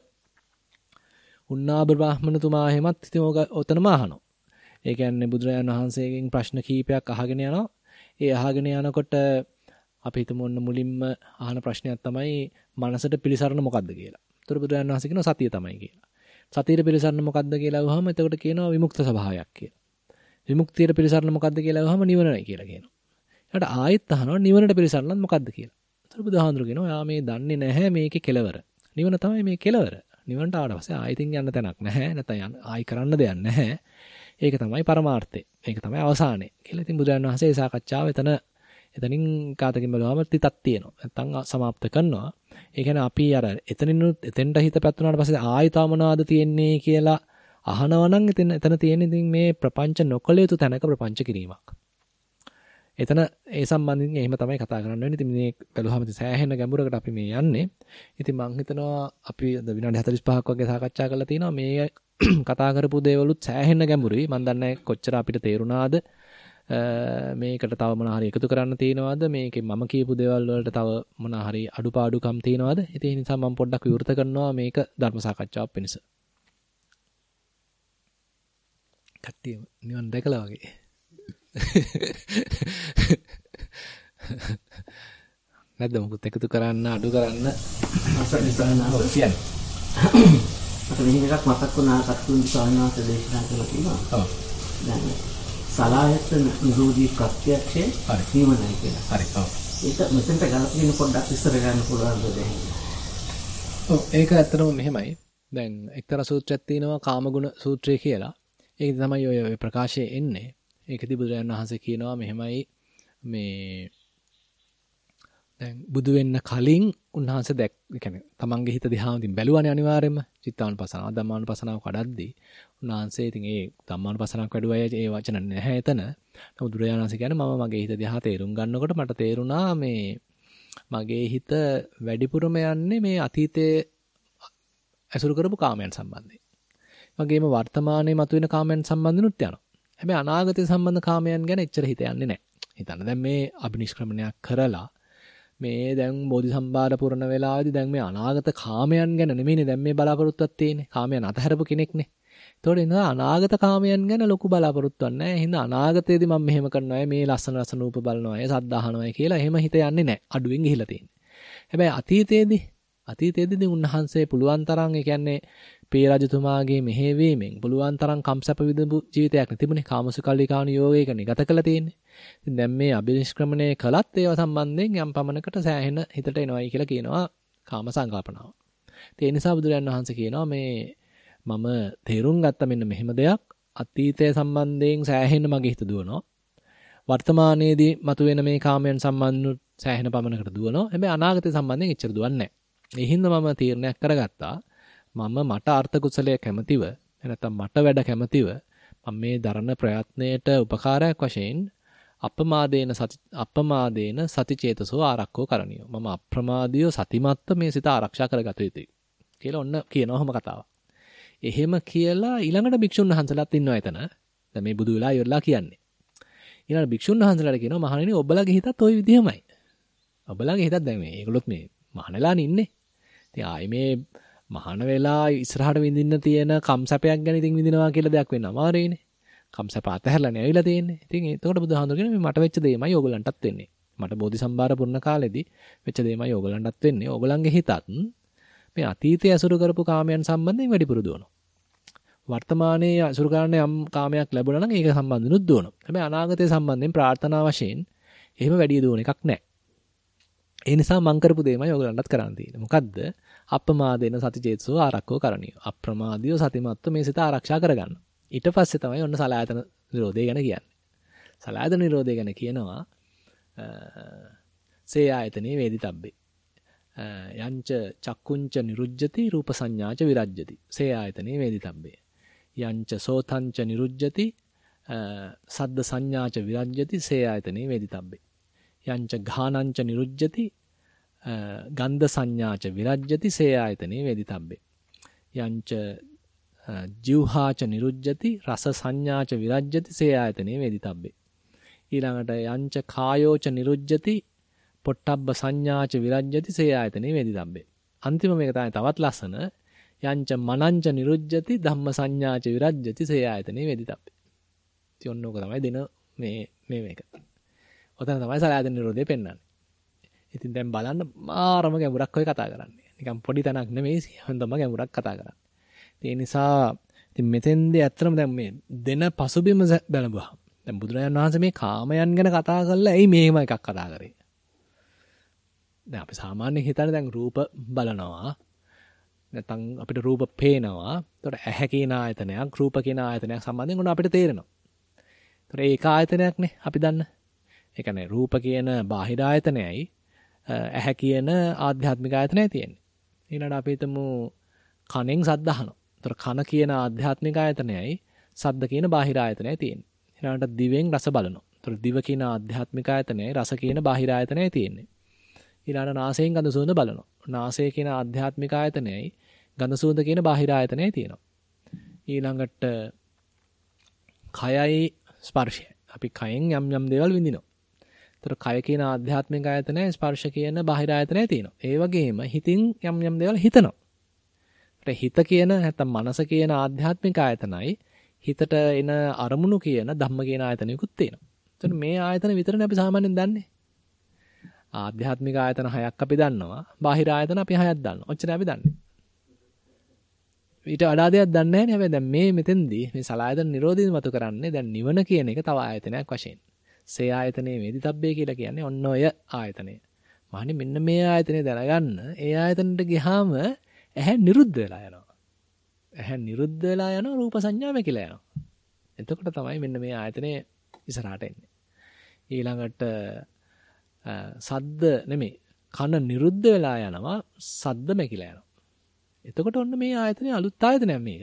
උන්නාබ බ්‍රාහ්මණතුමා එහෙමත් ඉතින් ඕක ඔතනම අහනවා. ඒ කියන්නේ බුදුරජාණන් වහන්සේගෙන් ප්‍රශ්න කීපයක් අහගෙන යනවා. ඒ අහගෙන යනකොට අපි හිතමු ඔන්න මුලින්ම අහන ප්‍රශ්නයක් තමයි මනසට පිළිසරණ මොකද්ද කියලා. ඒතර බුදුරජාණන් වහන්සේ කියනවා සතිය තමයි කියලා. සතියේ පිළිසරණ මොකද්ද කියලා අහුවම එතකොට කියනවා විමුක්ත ස්වභාවයක් කියලා. විමුක්තියට පිළිසරණ මොකද්ද කියලා අහුවම නිවනයි කියලා කියනවා. ඊට ආයෙත් අහනවා නිවනට පිළිසරණ මොකද්ද කියලා. ඒතර බුදුහාඳුර කියනවා යා මේ දන්නේ නැහැ මේකේ කෙලවර. නිවන තමයි මේ කෙලවර. නිවනට ආවට පස්සේ ආයෙතින් යන්න තැනක් නැහැ. නැත්නම් ආයි කරන්න දෙයක් නැහැ. ඒක තමයි පරමාර්ථය. ඒක තමයි අවසානය. කියලා ඉතින් බුදුරජාණන් වහන්සේ ඒ සාකච්ඡාව එතන එතනින් කාතකින් බලවම තිතක් තියෙනවා. නැත්තම් සමාප්ත කරනවා. ඒ කියන්නේ අපි අර එතනින් එතෙන්ට හිත පැත්තුනාට පස්සේ ආයෙ තාම මොනවද තියෙන්නේ කියලා අහනවා නම් එතන එතන තියෙන ඉතින් මේ ප්‍රපංච නොකළ යුතු තැනක ප්‍රපංච කිරීමක්. එතන ඒ සම්බන්ධයෙන් එහෙම තමයි කතා කරන්න වෙන්නේ. ඉතින් මේ බැලුවාම ඉතින් සෑහෙන ගැඹුරකට අපි මේ යන්නේ. ඉතින් මම හිතනවා අපි විනාඩි 45ක් වගේ සාකච්ඡා කරලා තිනවා මේ කතා කරපු දේවලුත් සෑහෙන ගැඹුරුයි. මම දන්නේ කොච්චර අපිට තේරුණාද මේකට තව මොන හරි එකතු කරන්න තියෙනවද මේකේ මම කියපු දේවල් වලට තව මොන හරි අඩුපාඩුකම් තියෙනවද ඉතින් ඒ නිසා මම පොඩ්ඩක් විවෘත කරනවා මේක ධර්ම සාකච්ඡාවක් වෙනස. කට්ටිය නිවන් දැකලා වගේ. නැද්ද මොකද එකතු කරන්න අඩු කරන්න අසලිසනාව කියන්නේ. අත මෙහෙම එකක් මතක් වුණා කත්තුන් ස්වාමීන් වහන්සේ දේශනා කළා තියෙනවා. ඔව්. දැන් සලායතන නිරෝධී ප්‍රත්‍යක්ෂය හරි. නිවනයි කියලා. හරි. ඔව්. ඒක මෙතෙන්ට ගලපගෙන පොඩ්ඩක් ඉස්සර ගන්න පුළුවන්ද දැන්? ඔව් ඒක ඇත්තටම මෙහෙමයි. දැන් එක්තරා සූත්‍රයක් තියෙනවා කාමගුණ සූත්‍රය කියලා. ඒක තමයි ඔය ප්‍රකාශයේ එන්නේ. ඒකදී බුදුරජාණන් වහන්සේ කියනවා මෙහෙමයි මේ දැන් බුදු වෙන්න කලින් උන්වහන්සේ දැක් يعني තමන්ගේ හිත දිහාම ඉතින් බැලුවානේ අනිවාර්යයෙන්ම චිත්තානුපසනාව ධම්මානුපසනාව කඩද්දී උන්වහන්සේ ඉතින් ඒ ධම්මානුපසනාවක් වැඩුවයි ඒ වචන නැහැ එතන. නමුත් බුදුරජාණන් වහන්සේ කියන්නේ මම මගේ හිත දිහා තේරුම් ගන්නකොට මට තේරුණා මේ මගේ හිත වැඩිපුරම යන්නේ මේ අතීතයේ ඇසුරු කරපු කාමයන් සම්බන්ධයෙන්. වගේම වර්තමානයේ මතුවෙන කාමයන් සම්බන්ධනුත් යනවා. හැබැයි අනාගතය සම්බන්ධ කාමයන් ගැන එච්චර හිත යන්නේ නැහැ. හිතන්න දැන් මේ අබිනිෂ්ක්‍රමණයක් කරලා මේ දැන් බෝධි සම්භාර පුරන වෙලාවේදී දැන් මේ අනාගත කාමයන් ගැන නෙමෙයිනේ දැන් මේ බලාපොරොත්තුවක් තියෙන්නේ. කාමයන් අතහැරපු කෙනෙක්නේ. ඒතකොට එනවා අනාගත කාමයන් ගැන ලොකු බලාපොරොත්තුවක් නැහැ. එහෙනම් අනාගතයේදී මම මෙහෙම කරනවා මේ ලස්සන ලස්සන රූප බලනවා සද්ද අහනවා කියලා එහෙම හිත යන්නේ නැහැ. අඩුවෙන් ගිහිලා තියෙන්නේ. හැබැයි අතීතයේදී අතීතයේදී උන්වහන්සේ පුළුවන් තරම් ඒ කියන්නේ පේ රජතුමාගේ මෙහෙවීමෙන් පුළුවන් තරම් කම්සප විදපු ජීවිතයක් නෙතිබුනේ කාමසුකල්ලිකාණු යෝගයකනේ ගත කළා තියෙන්නේ. ඉතින් දැන් මේ අභිනිෂ්ක්‍රමණය කළත් ඒව සම්බන්ධයෙන් යම් පමණකට සෑහෙන හිතට එනවයි කියලා කියනවා කාම සංකල්පනාව. ඒ නිසා බුදුරජාණන් වහන්සේ කියනවා මේ මම තේරුම් ගත්ත මෙන්න මෙහෙම දෙයක් අතීතය සම්බන්ධයෙන් සෑහෙන මගේ හිත දුවනවා. වර්තමානයේදී මතුවෙන මේ කාමයන් සම්බන්ධ සෑහෙන පමණකට දුවනවා. හැබැයි අනාගතය සම්බන්ධයෙන් එච්චර දුවන්නේ නැහැ. ඒ හින්දා මම තීරණයක් කරගත්තා මම මට අර්ථ කුසලයේ කැමතිව නැත්නම් මට වැඩ කැමතිව මම මේ දරන ප්‍රයත්නයේට උපකාරයක් වශයෙන් අපමාදේන සති අපමාදේන සතිචේතසෝ ආරක්කෝ කරණියෝ මම අප්‍රමාදියෝ සතිමත්ව මේ සිත ආරක්ෂා කරගත යුතුයි කියලා ඔන්න කියනවම කතාව. එහෙම කියලා ඊළඟට භික්ෂුන් වහන්සලාත් ඉන්නවා එතන. දැන් මේ බුදු වෙලා ඉවරලා කියන්නේ. ඊළඟ භික්ෂුන් වහන්සලාට කියනවා මහණෙනි ඔබලගේ හිතත් ওই විදිහමයි. ඔබලගේ හිතත් දැන් මේ ඒගොල්ලොත් මේ මහණලානේ ඉන්නේ. ඉතින් ආයේ මේ මහාන වෙලා ඉස්සරහට විඳින්න තියෙන කම්සැපයක් ගැන ඉතින් විඳිනවා කියලා දෙයක් වෙන්න අමාරුයිනේ. කම්සැප අතහැරලානේ ඇවිල්ලා තියෙන්නේ. ඉතින් එතකොට බුදුහාමුදුරගෙන මේ මට වෙච්ච දෙයමයි ඕගලන්ටත් වෙන්නේ. මට බෝධි සම්භාර පුරන කාලෙදී වෙච්ච දෙයමයි ඕගලන්ටත් වෙන්නේ. ඕගලන්ගේ හිතත් මේ අතීතයේ අසුරු කරපු කාමයන් සම්බන්ධයෙන් වැඩිපුර දුවනවා. වර්තමානයේ අසුරු කරන යම් කාමයක් ලැබුණා නම් ඒක සම්බන්ධනුත් දුවනවා. හැබැයි අනාගතය සම්බන්ධයෙන් ප්‍රාර්ථනා වශයෙන් එහෙම වැඩි දුවන එකක් නැහැ. ඒ නිසා මං කරපු දෙයමයි ඔයගලන්ටත් කරන්න තියෙන්නේ. මොකද්ද? අප්‍රමාදේන සතිචේතසෝ ආරක්කෝ කරණිය. අප්‍රමාදියව සතිමත්ව මේ සිත ආරක්ෂා කරගන්න. ඊට පස්සේ තමයි ඔන්න සලායතන නිරෝධය ගැන කියන්නේ. සලායතන නිරෝධය ගැන කියනවා සේ ආයතනේ වේදිතබ්බේ. යංච චක්කුංච නිරුජ්ජති රූප සංඥාච විරජ්ජති. සේ ආයතනේ වේදිතබ්බේ. යංච සෝතංච නිරුජ්ජති සද්ද සංඥාච විරජ්ජති සේ ආයතනේ වේදිතබ්බේ. යංච ඝානංච නිරුජ්ජති ගන්ධ සංඥාච විරජ්ජති සේ ආයතනේ වේදිතබ්බේ. යංච ජීවහාච නිරුජ්ජති රස සංඥාච විරජ්ජති සේ ආයතනේ වේදිතබ්බේ. ඊළඟට යංච කායෝච නිරුජ්ජති පොට්ටබ්බ සංඥාච විරජ්ජති සේ ආයතනේ වේදිතබ්බේ. අන්තිම මේක තමයි තවත් ලස්සන. යංච මනංච නිරුජ්ජති ධම්ම සංඥාච විරජ්ජති සේ ආයතනේ වේදිතබ්බේ. ඉතින් ඔන්න ඕක තමයි දෙන මේ මේ මේක. ඔතන තමයි සලායතන නිරෝධය පෙන්වන්නේ. ඉතින් දැන් බලන්න මාරම ගැඹුරක් ඔය කතා කරන්නේ. නිකන් පොඩි තැනක් නෙමෙයි හොඳම ගැඹුරක් කතා කරන්නේ. ඒ නිසා ඉතින් මෙතෙන්දී ඇත්තටම දැන් මේ දෙන පසුබිම බලපුවා. දැන් බුදුරජාණන් වහන්සේ මේ කාමයන් ගැන කතා කරලා ඇයි මේම එකක් කතා කරේ? දැන් අපි සාමාන්‍යයෙන් හිතන්නේ දැන් රූප බලනවා. නැත්නම් අපිට රූප පේනවා. එතකොට ඇහැ කියන ආයතනයක්, රූප කියන ආයතනයක් සම්බන්ධයෙන් උන අපිට තේරෙනවා. එතකොට ඒක ආයතනයක්නේ අපි දන්න. ඒ කියන්නේ රූප කියන බාහිර ආයතනයයි ඇහැ කියන ආධ්‍යාත්මික ආයතනයයි තියෙන්නේ. ඊළඟට අපි හිතමු කනෙන් සද්ද අහනවා. ඒතර කන කියන ආධ්‍යාත්මික ආයතනයයි සද්ද කියන බාහිර ආයතනයයි තියෙන්නේ. ඊළඟට දිවෙන් රස බලනවා. ඒතර දිව කියන ආධ්‍යාත්මික ආයතනයයි රස කියන බාහිර ආයතනයයි තියෙන්නේ. ඊළඟට නාසයෙන් ගඳ සුවඳ බලනවා. නාසය කියන ආධ්‍යාත්මික ආයතනයයි ගඳ සුවඳ කියන බාහිර ආයතනයයි තියෙනවා. ඊළඟට කයයි ස්පර්ශය. අපි කයෙන් යම් යම් දේවල් විඳිනවා. ඒතර කය කියන ආධ්‍යාත්මික ආයතනය ස්පර්ශ කියන බාහිර ආයතනය තියෙනවා. ඒ වගේම හිතින් යම් යම් දේවල් හිතනවා. හිත කියන නැත්නම් මනස කියන ආධ්‍යාත්මික ආයතනයි හිතට එන අරමුණු කියන ධම්ම කියන ආයතනයකුත් තියෙනවා. එතකොට මේ ආයතන විතරනේ අපි සාමාන්‍යයෙන් දන්නේ. ආධ්‍යාත්මික ආයතන හයක් අපි දන්නවා. බාහිර ආයතන අපි හයක් දන්නවා. ඔච්චරයි අපි දන්නේ. ඊට වඩා දෙයක් දන්නේ නැහැ නේ. හැබැයි දැන් මේ මෙතෙන්දී මේ සලායතන නිරෝධින් මතු කරන්නේ දැන් නිවන කියන එක තව ආයතනයක් වශයෙන්. සේ ආයතනයේ වේදිතබ්බේ කියලා කියන්නේ ඔන්න ඔය ආයතනය. මහනි මෙන්න මේ ආයතනය දැනගන්න. ඒ ආයතනට ගියාම ඇහැ නිරුද්ධ වෙලා යනවා. ඇහැ නිරුද්ධ වෙලා යනවා රූප සංඥා මේකලා යනවා. එතකොට තමයි මෙන්න මේ ආයතනය ඉස්සරහට එන්නේ. ඊළඟට සද්ද නෙමෙයි කන නිරුද්ධ වෙලා යනවා සද්ද මැකිලා යනවා. එතකොට ඔන්න මේ ආයතනේ අලුත් ආයතනයක් මේක.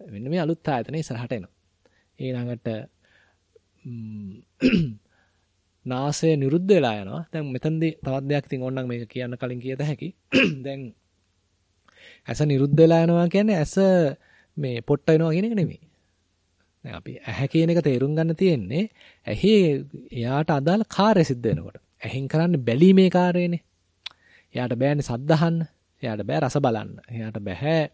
මෙන්න මේ අලුත් ආයතනේ ඉස්සරහට එනවා. ඊළඟට නාසය නිරුද්ධ වෙලා යනවා. දැන් මෙතනදී තවත් දෙයක් ඉතින් ඕනනම් මේක කියන්න කලින් කියත හැකි. දැන් ඇස නිරුද්ධ වෙලා යනවා කියන්නේ ඇස මේ පොට්ට වෙනවා කියන එක නෙමෙයි. දැන් අපි ඇහැ කියන එක තේරුම් ගන්න තියෙන්නේ ඇහි එයාට අදාළ කාර්ය සිද්ධ වෙනකොට. ඇහෙන් කරන්නේ බැලීමේ කාර්යනේ. එයාට බෑනේ සද්ද අහන්න. එයාට බෑ රස බලන්න. එයාට බෑ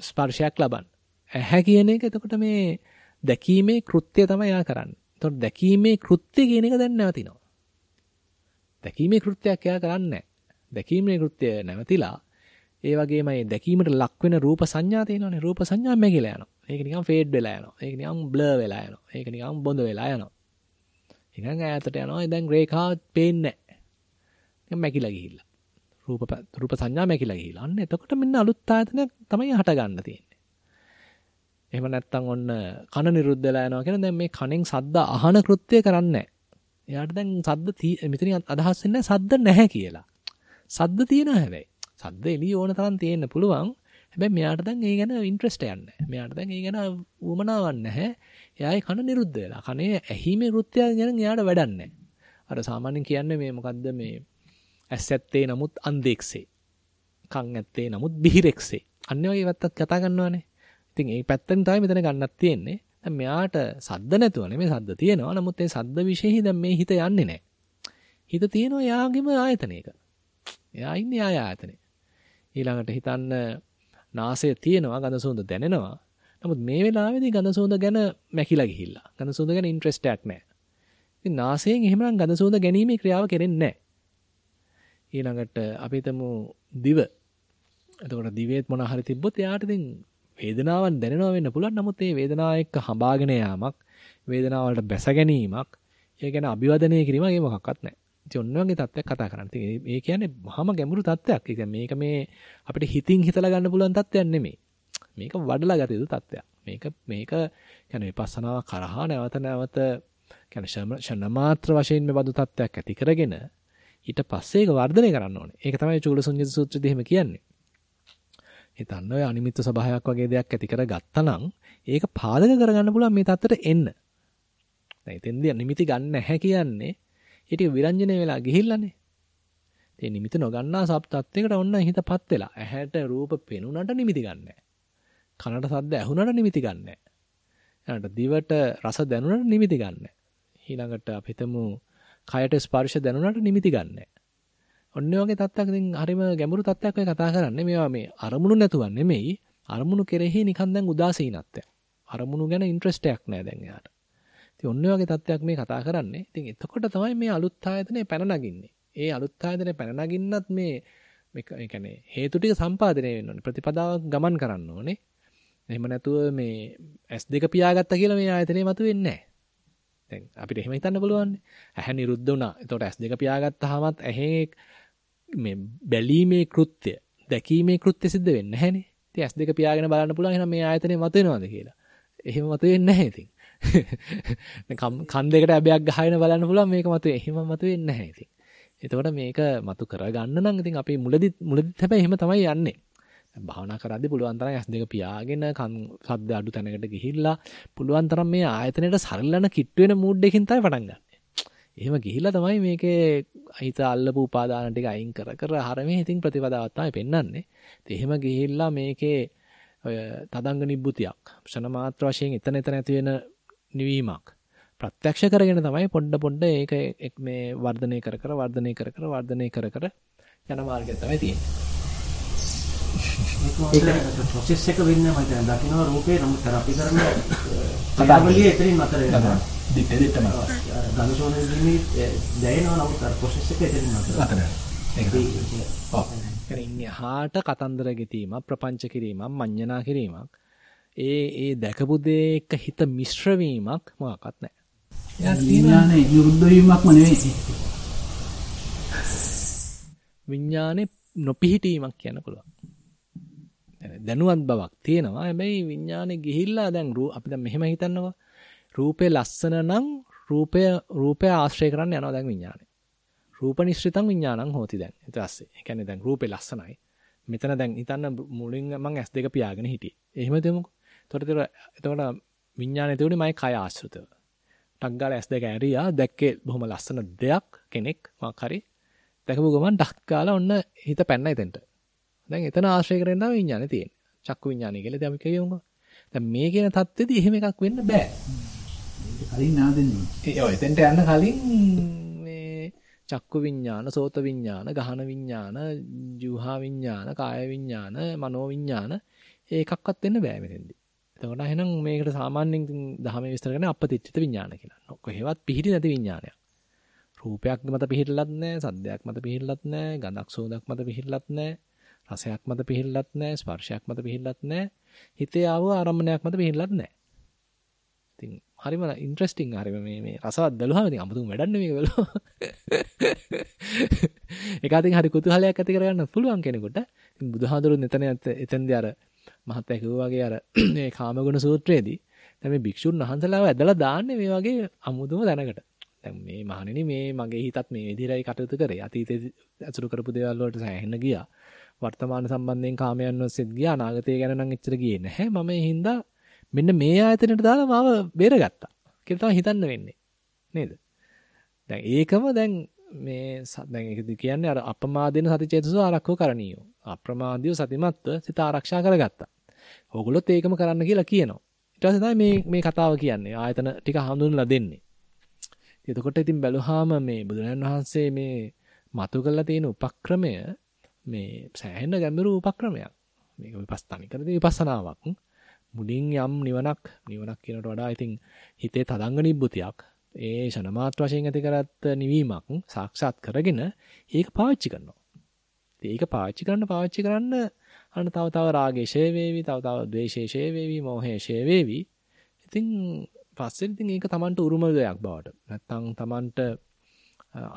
ස්පර්ශයක් ලබන්න. ඇහැ කියන එක එතකොට මේ දැකීමේ කෘත්‍යය තමයි එයා කරන්නේ. එතකොට දැකීමේ කෘත්‍ය කියන එක දැන් නැවතිනවා. දැකීමේ කෘත්‍යයක් එයා කරන්නේ දැකීමේ කෘත්‍යය නැවතිලා ඒ වගේම මේ දැකීමට ලක් වෙන රූප සංඥා තියෙනවානේ. රූප සංඥා මැකිලා යනවා. ඒක නිකන් ෆේඩ් වෙලා යනවා. ඒක නිකන් බ්ලර් වෙලා යනවා. ඒක නිකන් බොඳ වෙලා යනවා. නිකන් ඈතට යනවා. දැන් රේඛා පේන්නේ නැහැ. නිකන් මැකිලා ගිහිල්ලා. රූප රූප සංඥා මැකිලා ගිහිල්ලා. අන්න එතකොට මෙන්න අලුත් ආයතනයක් තමයි හට ගන්න තියෙන්නේ. එහෙම නැත්නම් ඔන්න කන නිරුද්ධ වෙලා යනවා කියන දැන් මේ කනෙන් සද්ද අහන කෘත්‍ය කරන්නේ එයාට දැන් සද්ද මෙතනින් අදහස් වෙන්නේ සද්ද නැහැ කියලා. සද්ද තියෙනවා හැබැයි. සද්ද එළිය ඕන තරම් තියෙන්න පුළුවන්. හැබැයි මෙයාට දැන් ඒ ගැන ඉන්ට්‍රස්ට් එකක් නැහැ. මෙයාට දැන් ඒ ගැන උවමනාවක් නැහැ. එයාගේ කන නිරුද්ධ වෙලා. කනේ ඇහිමේ කෘත්‍ය ගැන එයාට වැඩක් නැහැ. අර සාමාන්‍යයෙන් කියන්නේ මේ මොකද්ද මේ ඇස් ඇත්තේ නමුත් අන්ධෙක්සේ. කන් ඇත්තේ නමුත් බිහිරෙක්සේ. අන්න වගේ වැත්තත් කතා කරනවානේ. ඉතින් ඒ පැත්තෙන් තමයි මෙතන ගන්නත් තියෙන්නේ. දැන් මෙයාට සද්ද නැතුව නෙමෙයි සද්ද තියෙනවා. නමුත් ඒ සද්ද විශේෂයි දැන් මේ හිත යන්නේ නැහැ. හිත තියෙනවා යාගෙම ආයතනයක. එයා ඉන්නේ ආය ආයතනේ. ඊළඟට හිතන්න නාසය තියෙනවා ගඳ සුවඳ දැනෙනවා. නමුත් මේ වෙලාවේදී ගඳ සුවඳ ගැන මැකිලා ගිහිල්ලා. ගඳ සුවඳ ගැන ඉන්ට්‍රෙස්ට් එකක් නැහැ. ඉතින් නාසයෙන් එහෙමනම් ගඳ සුවඳ ගැනීමේ ක්‍රියාව කෙරෙන්නේ නැහැ. ඊළඟට අපි හිතමු දිව. එතකොට දිවේත් මොන හරි තිබ්බොත් එයාට ඉතින් වේදනාවක් දැනෙනවා වෙන්න පුළුවන්. නමුත් මේ වේදනාව එක්ක හඹාගෙන යාමක්, වේදනාව බැස ගැනීමක්, ඒ ගැන අභිවදනය කිරීමක් ඒ මොකක්වත් නැහැ. ඉතින් ඔන්න වගේ තත්ත්වයක් කතා කරන්නේ. ඉතින් මේ කියන්නේ මහාම ගැඹුරු තත්ත්වයක්. ඒ මේක මේ අපිට හිතින් හිතලා ගන්න පුළුවන් තත්ත්වයක් නෙමෙයි. මේක වඩලා ගත යුතු තත්ත්වයක්. මේක මේක කියන්නේ විපස්සනාව කරහා නැවත නැවත කියන්නේ ෂණ මාත්‍ර වශයෙන් මේ බඳු තත්ත්වයක් ඇති කරගෙන ඊට පස්සේ ඒක වර්ධනය කරන්න ඕනේ. ඒක තමයි චූලසුඤ්ඤත සූත්‍රයේදී එහෙම කියන්නේ. හිතන්න ඔය අනිමිත්ත ස්වභාවයක් වගේ දෙයක් ඇති කරගත්තා නම් ඒක පාදක කරගන්න පුළුවන් මේ தත්තට එන්න. දැන් එතෙන්දී නිමිති ගන්න නැහැ කියන්නේ ඒ ටික විරංජනේ වෙලා ගිහිල්ලානේ. ඒ නිමිති නොගන්නා සබ් තත්වයකට ඔන්න හිතපත් වෙලා. ඇහැට රූප පෙනුනට නිමිති ගන්නෑ. කනට සද්ද ඇහුනට නිමිති ගන්නෑ. ඊළඟට දිවට රස දැනුනට නිමිති ගන්නෑ. ඊළඟට අපි හිතමු කයට ස්පර්ශ දැනුනට නිමිති ගන්නෑ. ඔන්න වගේ තත්ත්වයක් ඉතින් හරිම ගැඹුරු තත්ත්වයක් ඔය කතා කරන්නේ. මේවා මේ අරමුණු නැතුව නෙමෙයි. අරමුණු කෙරෙහි නිකන් දැන් උදාසීනත්වයක්. අරමුණු ගැන ඉන්ට්‍රස්ට් එකක් නැහැ දැන් එයාට. ඉතින් ඔන්න වගේ තත්ත්වයක් මේ කතා කරන්නේ. ඉතින් එතකොට තමයි මේ අලුත් ආයතනේ පැන නගින්නේ. ඒ අලුත් ආයතනේ පැන නගින්නත් මේ මේ කියන්නේ හේතු ටික සම්පාදනය වෙන්න ඕනේ. ප්‍රතිපදාවක් ගමන් කරන්න ඕනේ. එහෙම නැතුව මේ S2 පියාගත්තා කියලා මේ ආයතනේ මතුවෙන්නේ නැහැ. දැන් අපිට එහෙම හිතන්න පුළුවන්. ඇහැ නිරුද්ධ වුණා. එතකොට S2 පියාගත්තාමත් ඇහි මේ බැලීමේ කෘත්‍ය, දැකීමේ කෘත්‍ය සිද්ධ වෙන්නේ නැහනේ. ඉතින් S2 පියාගෙන බලන්න පුළුවන් එහෙනම් මේ ආයතනේ මතුවෙනවද කියලා. එහෙම මතුවෙන්නේ නැහැ ඉතින්. කන් දෙකට ඇබයක් ගහගෙන බලන්න පුළුවන් මේක මතුවේ. එහෙම මතුවෙන්නේ නැහැ ඉතින්. එතකොට මේක මතු කරගන්න නම් ඉතින් අපි මුලදි මුලදිත් හැබැයි එහෙම තමයි යන්නේ. භාවනා කරද්දී පුළුවන් තරම් ඇස් දෙක පියාගෙන කන් සද්ද අඩු තැනකට ගිහිල්ලා පුළුවන් තරම් මේ ආයතනයට සරලන කිට් වෙන මූඩ් එකකින් තමයි පටන් ගන්න. එහෙම ගිහිල්ලා තමයි මේකේ හිත අල්ලපු උපාදාන ටික අයින් කර කර හරමේ හිතින් ප්‍රතිපදාවක් තමයි පෙන්වන්නේ. ඉතින් එහෙම ගිහිල්ලා මේකේ ඔය තදංග නිබ්බුතියක් ක්ෂණ මාත්‍ර වශයෙන් එතන එතන ඇති වෙන නිවීමක් ප්‍රත්‍යක්ෂ කරගෙන තමයි පොඩ පොඩ ඒක මේ වර්ධනය කර කර වර්ධනය කර කර වර්ධනය කර කර යන මාර්ගය තමයි තියෙන්නේ. ඒක ප්‍රොසෙස් එක වෙන්නේ මම හිතන්නේ දකින්න රූපේ නමුත් අපි කරන කතාවලිය එතනින් අතර වෙනවා. දිත්තේ දිත්තම. ගනුසෝන දෙන්නේ දැනෙනවා නමුත් අර ප්‍රොසෙස් එක එතනින් අතර. අතර. ඒක ඔව්. ඉන්නේ හාට කතන්දර ගෙතීමක් ප්‍රපංච කිරීමක් මඤ්ඤණා කිරීමක් ඒ ඒ දැකපු දේ එක්ක හිත මිශ්‍ර වීමක් මොකක්වත් නැහැ. විඥානේ විරුද්ධ වීමක්ම නෙවෙයි. විඥානේ නොපිහිටීමක් කියන්න පුළුවන්. දැනුවත් බවක් තියෙනවා. හැබැයි විඥානේ ගිහිල්ලා දැන් අපි දැන් මෙහෙම හිතන්නකෝ. රූපේ ලස්සන නම් රූපය රූපය ආශ්‍රය කරන්න යනවා දැන් විඥානේ. රූප නිශ්චිතං විඥානං හෝති දැන්. ඊට පස්සේ. ඒ කියන්නේ දැන් රූපේ ලස්සනයි. මෙතන දැන් හිතන්න මුලින් මම S2 පියාගෙන හිටියේ. එහෙම දෙමුකෝ. එතකොට එතකොට විඥානේ තියුනේ මගේ කය ආශ්‍රිතව. ටක් ගාලා S2 ඇරියා දැක්කේ බොහොම ලස්සන දෙයක් කෙනෙක් මොකක් හරි දැකපු ගමන් ටක් ගාලා ඔන්න හිත පැන්න එතෙන්ට. දැන් එතන ආශ්‍රය කරගෙන තමයි විඥානේ තියෙන්නේ. චක්කු විඥානය කියලා ඉතින් අපි කියමුකෝ. දැන් මේ කියන தත්ත්වෙදි එහෙම එකක් වෙන්න බෑ. කලින් නාදෙන්නේ. ඒ ඔය එතෙන්ට යන්න කලින් මේ චක්කු විඥාන, සෝත විඥාන, ගහන විඥාන, ජීවහා විඥාන, කාය විඥාන, මනෝ විඥාන ඒකක්වත් වෙන්න බෑ මෙතෙන්දී. එතකොට එහෙනම් මේකට සාමාන්‍යයෙන් දහමේ විස්තර කරන්නේ අපතිච්චිත විඥාන කියලා. කොහෙවත් පිහිටි නැති විඥානයක්. රූපයක් මත පිහිටලත් නැහැ, සද්දයක් මත පිහිටලත් නැහැ, ගඳක් සෝදක් මත පිහිටලත් නැහැ. රසයක් මත පිහිල්ලත් නැහැ, ස්පර්ශයක් මත පිහිල්ලත් නැහැ. හිතේ ආව ආරම්භණයක් මත පිහිල්ලත් නැහැ. ඉතින් හරිම ඉන්ටරෙස්ටිං හරිම මේ මේ රසවත් බැලුවාම ඉතින් අමුතුම වැඩන්නේ මේක බැලුවා. ඒක අතින් හරි කුතුහලයක් ඇති කරගන්න පුළුවන් කෙනෙකුට. ඉතින් බුදුහාඳුරුන් එතන එතෙන්දී අර මහත්ය කිව්වා වගේ අර මේ කාමගුණ සූත්‍රයේදී දැන් මේ භික්ෂුන් වහන්සේලාව ඇදලා දාන්නේ මේ වගේ අමුතුම දැනකට. දැන් මේ මහණෙනි මේ මගේ හිතත් මේ විදිහටයි කටයුතු කරේ. අතීතයේ අසුරු කරපු දේවල් වලට සෑහෙන්න ගියා. වර්තමාන සම්බන්ධයෙන් කාමයන් ඔස්සේත් ගියා අනාගතය ගැන නම් එච්චර ගියේ නැහැ. මම ඒ හින්දා මෙන්න මේ ආයතනයට දාලා මාව බේරගත්තා. කියලා තමයි හිතන්න වෙන්නේ. නේද? දැන් ඒකම දැන් මේ දැන් ඒක කියන්නේ අර අපමාදින සතිචේතසෝ ආරක්ෂෝ කරණීයෝ. අප්‍රමාදීව සතිමත්ව සිත ආරක්ෂා කරගත්තා. ඕගොල්ලොත් ඒකම කරන්න කියලා කියනවා. ඊට පස්සේ තමයි මේ මේ කතාව කියන්නේ. ආයතන ටික හඳුන්වලා දෙන්නේ. එතකොට ඉතින් බැලුවාම මේ බුදුරජාණන් වහන්සේ මේ මතු කරලා තියෙන උපක්‍රමය මේ සෑහෙන ගැඹුරු උපක්‍රමයක්. මේක විපස්සනානිකරදී විපස්සනාවක්. මුලින් යම් නිවනක් නිවනක් කියනට වඩා ඉතින් හිතේ තදංග නිබ්බුතියක් ඒ ෂණමාත් වශයෙන් ඇති කරත් නිවීමක් සාක්ෂාත් කරගෙන ඒක පාවිච්චි කරනවා. ඒක පාවිච්චි කරන්න පාවිච්චි කරන්න අන්න තව තව රාගේ ෂේ වේවි, තව තව ද්වේෂේ ෂේ වේවි, මෝහේ ෂේ වේවි. ඉතින් පස්සේ ඉතින් ඒක Tamanට උරුම දෙයක් බවට. නැත්තම් Tamanට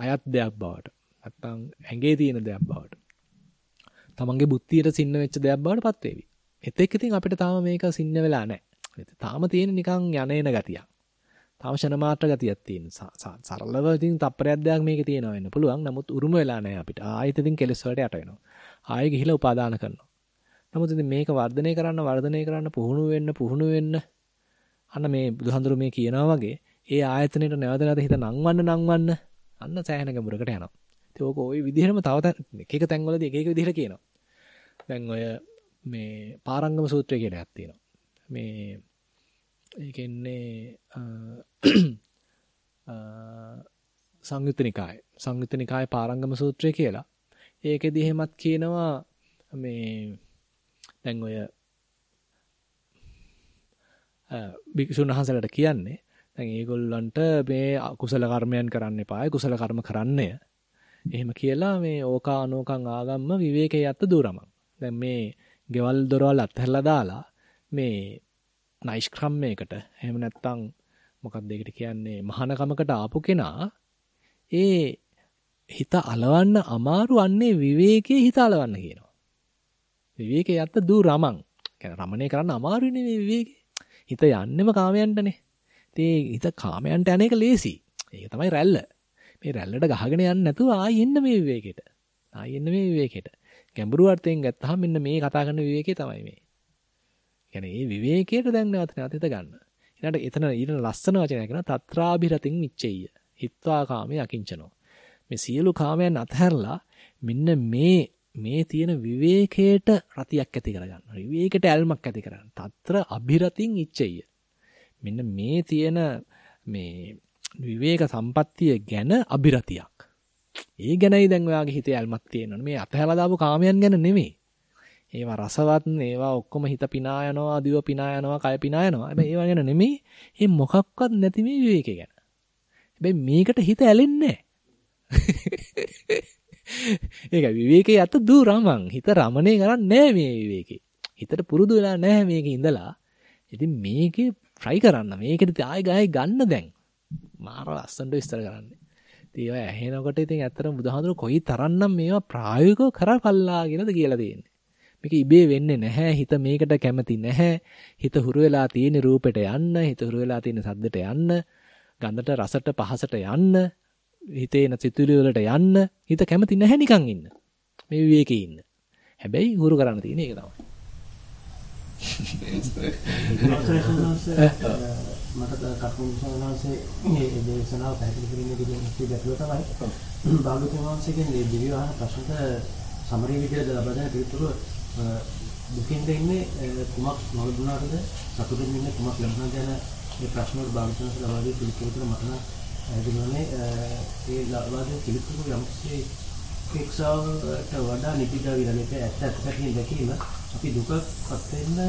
අයත් දෙයක් බවට. නැත්තම් ඇඟේ තියෙන දෙයක් බවට. තමන්ගේ බුද්ධියට සින්න වෙච්ච දෙයක් බවට පත් වේවි. එතෙක් ඉතින් අපිට තාම මේක සින්න වෙලා නැහැ. තාම තියෙන නිකන් යන්නේන ගතියක්. තාම ෂණ මාත්‍ර ගතියක් තියෙන. සරලව ඉතින් තප්පරයක් දෙයක් මේකේ තියෙනවා වෙන්න පුළුවන්. නමුත් උරුම වෙලා නැහැ අපිට. ආයෙත් ඉතින් කෙලස් වලට යට වෙනවා. ආයෙ ගිහිලා උපාදාන කරනවා. නමුත් ඉතින් මේක වර්ධනය කරන්න වර්ධනය කරන්න පුහුණු වෙන්න පුහුණු වෙන්න අන්න මේ බුදුහඳුරු මේ කියනවා වගේ ඒ ආයතනෙට නැවත නැවත හිත නංවන්න නංවන්න අන්න සෑහෙන ගැඹුරකට යනවා. ඉතින් ඕක ওই විදිහටම තව එක එක තැන්වලදී එක එක විදිහට කියනවා. දැන් ඔය මේ පාරංගම සූත්‍රය කියලා එකක් තියෙනවා. මේ ඒකෙන්නේ සංයුත්ත නිකාය. සංයුත්ත නිකායේ පාරංගම සූත්‍රය කියලා. ඒකෙදි එහෙමත් කියනවා මේ දැන් ඔය භික්ෂුන් වහන්සේලාට කියන්නේ දැන් ඒගොල්ලන්ට මේ කුසල කර්මයන් කරන්න එපායි කුසල කර්ම කරන්නය එහෙම කියලා මේ ඕකා අනෝකං ආගම්ම විවේකයේ යත්ත දුරමං. දැන් මේ ගෙවල් දොරවල් අත්හැරලා දාලා මේ නයිස්ක්‍රම්යකට එහෙම නැත්නම් මොකක්ද ඒකට කියන්නේ මහානකමකට ආපු කෙනා ඒ හිත අලවන්න අමාරු අන්නේ විවේකයේ හිත අලවන්න කියනවා. විවේකයේ යත්ත දුරමං. කියන්නේ රමණය කරන්න අමාරුනේ මේ විවේකේ. හිත යන්නෙම කාමයන්ටනේ. ඉතින් හිත කාමයන්ට යන එක ලේසි. ඒක තමයි රැල්ල. මේ රැල්ලට ගහගෙන යන්නේ නැතුව ආයෙ එන්න මේ විවේකෙට. ආයෙ එන්න මේ විවේකෙට. ගැඹුරු අර්ථයෙන් ගත්තාම මෙන්න මේ කතා කරන විවේකයේ තමයි මේ. කියන්නේ මේ විවේකයට දැන් නැවත නැවත හිත ගන්න. ඊළඟට එතන ඊට ලස්සන වචනයක් කියනවා తත්‍රාභිරතින් මිච්ඡෙය්‍ය. හිත්වා කාමයේ අකිංචනෝ. මේ සියලු කාමයන් අතහැරලා මෙන්න මේ මේ තියෙන විවේකයට රතියක් ඇති කරගන්න. විවේකයට ඇල්මක් ඇති කරගන්න. తත්‍ර අභිරතින් ඉච්ඡෙය්‍ය. මෙන්න මේ තියෙන මේ විවේක සම්පත්තිය ගැන අභිරතියක්. ඒ ගැනයි දැන් ඔයාගේ හිතේ ඇල්මක් තියෙනවා. මේ අතහැලා දාපු කාමයන් ගැන නෙමෙයි. ඒවා රසවත්, ඒවා ඔක්කොම හිත පිනා යනවා, දිව පිනා යනවා, කය පිනා යනවා. හැබැයි ඒවා ගැන නෙමෙයි. මේ මොකක්වත් නැති මේ විවේකය ගැන. හැබැයි මේකට හිත ඇලෙන්නේ ඒක විවේකයේ අත දුරමං. හිත රමණේ කරන්නේ මේ විවේකේ. හිතට පුරුදු වෙලා නැහැ මේකේ ඉඳලා. ඉතින් මේකේ try කරන්න. මේකෙදි ආයෙ ගායි ගන්න දැන්. මාර ලස්සනට විස්තර කරන්නේ. ඉතින් ඒවා ඇහෙනකොට ඉතින් ඇත්තටම බුදුහාමුදුරුවෝ කොයි තරම්නම් මේවා ප්‍රායෝගිකව කරපල්ලා කියලාද කියලා තියෙන්නේ. මේක ඉබේ වෙන්නේ නැහැ. හිත මේකට කැමති නැහැ. හිත හුරු වෙලා තියෙන රූපෙට යන්න, හිත හුරු වෙලා තියෙන සද්දෙට යන්න, ගඳට රසට පහසට යන්න, හිතේන සිතුවිලි වලට යන්න, හිත කැමති නැහැ නිකන් ඉන්න. මේ විවේකේ ඉන්න. හැබැයි හුරු කරන්න තියෙන එක තමයි. මට කකුල් සෝනාසේ මේ දේශනාව පැහැදිලි කිරීමේදී තියෙන ගැටලුව තමයි. බාලුතුන් වහන්සේගෙන් මේ දිව්‍ය ආහන ප්‍රශ්නට සමරී විදිහට ලබා දෙන පිළිතුරු දුකින් දෙන්නේ කුමක් නොලබුණාටද සතුටින් ඉන්නේ කුමක් ලැබුණාද යන මේ ප්‍රශ්න වල බාලුතුන් වහන්සේ ලබා දෙන පිළිතුරු මට නම් පැහැදිලිවන්නේ ඒ ලබා දෙන පිළිතුරු යම්කිසි ශික්ෂාවට වඩා නිපිඩා විරලක ඇත්ත ඇත්තකින් දැකීම. අපි දුකපත් වෙන්න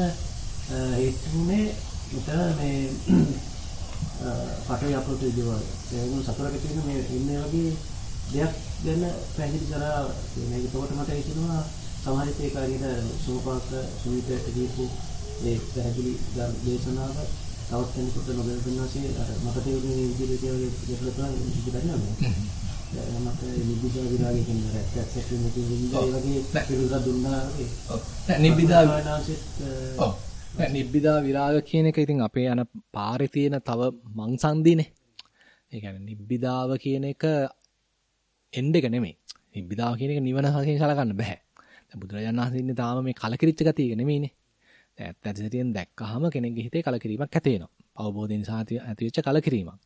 හේතුුනේ මෙතන මේ පටවි අපෘතු දේවල්. ඒ සතරක තියෙන මේ ඉන්නේ වගේ දෙයක් ගැන පැහැදිලි කරා මේක එතකොට මට හිතෙනවා සමහරවිට ඒ කාරියට සෝපාක සුවිත දීපු ඒ පැහැදිලි දේශනාව තවත් කෙනෙකුට නොබෙන්නාසේ අර මට තේරුනේ විදිහට කියලා දෙකලා තමයි ඉතිරි මට නිබ්බිදා විරාගය කියන එක ඇත්තට මේ නිබ්බිදා වගේ පිළිගන්න දුන්නා නෑ නිබ්බිදා ඔව් නෑ නිබ්බිදා විරාග කියන එක ඉතින් අපේ යන පාරේ තියෙන තව මංසන්දිනේ. ඒ කියන්නේ නිබ්බිදාව කියන එක එන්න එක නෙමෙයි. නිබ්බිදාව කියන එක නිවන හකින් සලකන්න බෑ. දැන් බුදුරජාණන් වහන්සේ ඉන්නේ තාම මේ කලකිරිච්ච ගතියක නෙමෙයිනේ. දැන් ඇත්ත ඇත්තටියෙන් දැක්කහම කෙනෙක්ගේ හිතේ කලකිරීමක් ඇති වෙනවා. අවබෝධය නිසා ඇතිවෙච්ච කලකිරීමක්.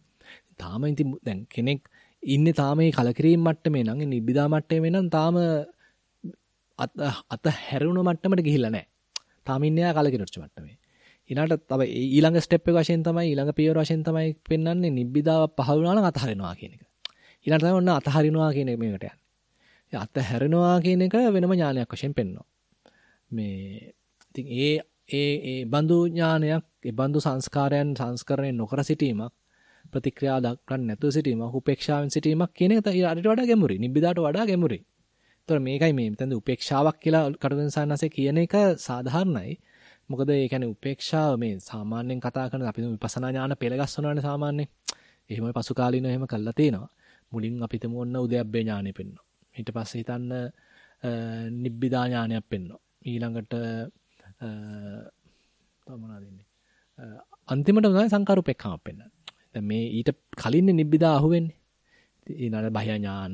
තාම ඉතින් දැන් කෙනෙක් ඉන්නේ තාම මේ කලකිරීම මට්ටමේ නම් නිබ්බිදා මට්ටමේ නම් තාම අත අත හැරුණ මට්ටමට ගිහිල්ලා නැහැ. තාම ඉන්නේ ආ කලකිරොච්ච මට්ටමේ. ඊළඟට තව ඊළඟ ස්ටෙප් එක වශයෙන් තමයි ඊළඟ පියවර වශයෙන් තමයි පෙන්වන්නේ නිබ්බිදාව පහළ වුණා නම් අතහරිනවා කියන එක. ඊළඟට තමයි ඔන්න අතහරිනවා කියන එක මේකට යන්නේ. අතහැරෙනවා කියන එක වෙනම ඥානයක් වශයෙන් පෙන්වනවා. මේ ඉතින් ඒ ඒ ඒ බඳු ඥානයක්, ඒ බඳු සංස්කාරයන් සංස්කරණය නොකර සිටීමක් ප්‍රතික්‍රියා දක්වන්න නැතුව සිටීමක්, උපේක්ෂාවෙන් සිටීමක් කියන එක ඊට වඩා ගැඹුරුයි. නිබ්බිදාට වඩා ගැඹුරුයි. ඒතර මේකයි මේ මෙතනදී උපේක්ෂාවක් කියලා කටුවෙන් සාන්නසේ කියන එක සාධාරණයි. මොකද ඒ කියන්නේ උපේක්ෂාව මේ සාමාන්‍යයෙන් කතා කරන අපි විපස්සනා ඥාන පෙළගස්සනවානේ සාමාන්‍යයෙන්. එහෙම පසු කාලිනව එහෙම කළා තියෙනවා. මුලින් අපිට මොන්න උද්‍යප්පේ ඥානෙ පෙන්නවා. ඊට පස්සේ හිතන්න නිබ්බිදා ඥානයක් පෙන්නවා. ඊළඟට තව මොනවද ඉන්නේ? අන්තිමට තමයි සංකාරූපේක්ඛමක් පෙන්වන්නේ. දැන් මේ ඊට කලින් නිබ්බිදා අහුවෙන්නේ. ඊළඟ බහ්‍ය ඥාන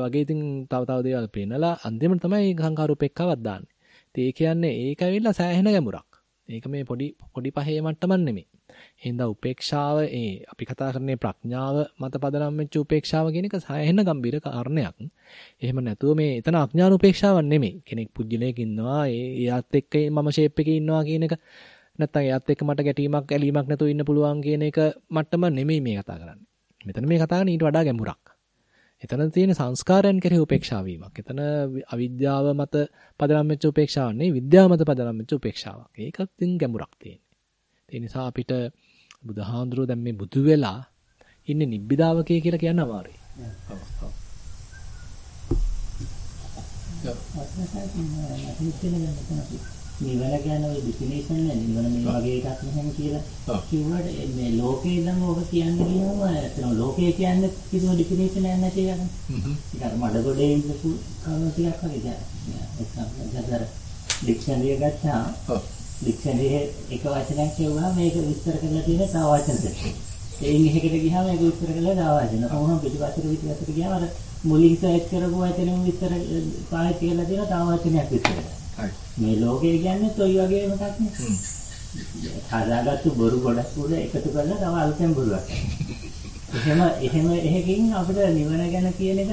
වගේ ඉතින් තව තව දේවල් පෙන්නලා අන්තිමට තමයි සංකාරූපේක්ඛාවක් දාන්නේ. ඉතින් ඒ කියන්නේ ඒක ඇවිල්ලා සෑහෙන ගැඹුරක්. ඒක මේ පොඩි පොඩි පහේ මට්ටමක් නෙමෙයි. එහෙනම් උපේක්ෂාව ඒ අපි කතා කරන්නේ ප්‍රඥාව මත පදනම් වෙච්ච උපේක්ෂාව කියන එක සෑහෙන ගම්බීර කාරණයක්. එහෙම නැතුව මේ එතන අඥාන උපේක්ෂාවක් නෙමෙයි. කෙනෙක් පුජ්‍යලයක ඉන්නවා, ඒ එයාත් එක්ක මම ෂේප් එකේ ඉන්නවා කියන එක නැත්තම් එයාත් එක්ක මට ගැටීමක් ඇලීමක් නැතුව ඉන්න පුළුවන් කියන එක මට්ටම නෙමෙයි මේ කතා කරන්නේ. මෙතන මේ කතා කරන්නේ ඊට වඩා ගැඹුරක්. එතන තියෙන සංස්කාරයන් කෙරෙහි උපේක්ෂා වීමක්. එතන අවිද්‍යාව මත පදනම් වෙච්ච උපේක්ෂාවක් නෙවෙයි විද්‍යාව මත පදනම් වෙච්ච උපේක්ෂාවක්. ඒකත් තින් ගැඹුරක් තියෙන්නේ. ඒ නිසා අපිට බුදුහාඳුරෝ දැන් මේ බුදු වෙලා ඉන්නේ නිබ්බිදාවකේ කියලා කියන්න අමාරුයි. ඔව් ඔව්. නිවන ගැන ඔය ඩිෆිනිෂන් එක නිවන මේ වගේ එකක් නෙමෙයි කියලා කිව්වට මේ ලෝකේ ඉඳන් ඔබ කියන්නේ කියවම එතන ලෝකේ කියන්නේ කිසිම ඩිෆිනිෂන් එකක් නැති එකක්. හ්ම්. ඒක මඩ ගොඩේ ඉඳපු කම ටිකක් වගේ දැන්. ඩික්ෂනරි එක ගත්තා. ඔව්. ඩික්ෂනරි එක වචනයක් කියවුවා මේක විස්තර කරලා තියෙන තව වචන දෙකක්. එයින් එකකට ගියාම ඒක විස්තර කරලා වචන. කොහොම පිටිපස්සට පිටිපස්සට ගියාම අර මුලින් සෙලෙක්ට් කරපු වචනෙම විස්තර පාවිච්චි කරලා තියෙනවා තව වචනයක් විස්තර කරලා. මේ ලෝකය කියන්නේ toy වගේ එකක් නේ. හදාගත්තු බොරු ගොඩක් උඩ එකතු කරලා තව අලුතෙන් බොරුවක්. එහෙම එහෙම එහෙකින් අපිට නිවන ගැන කියන එක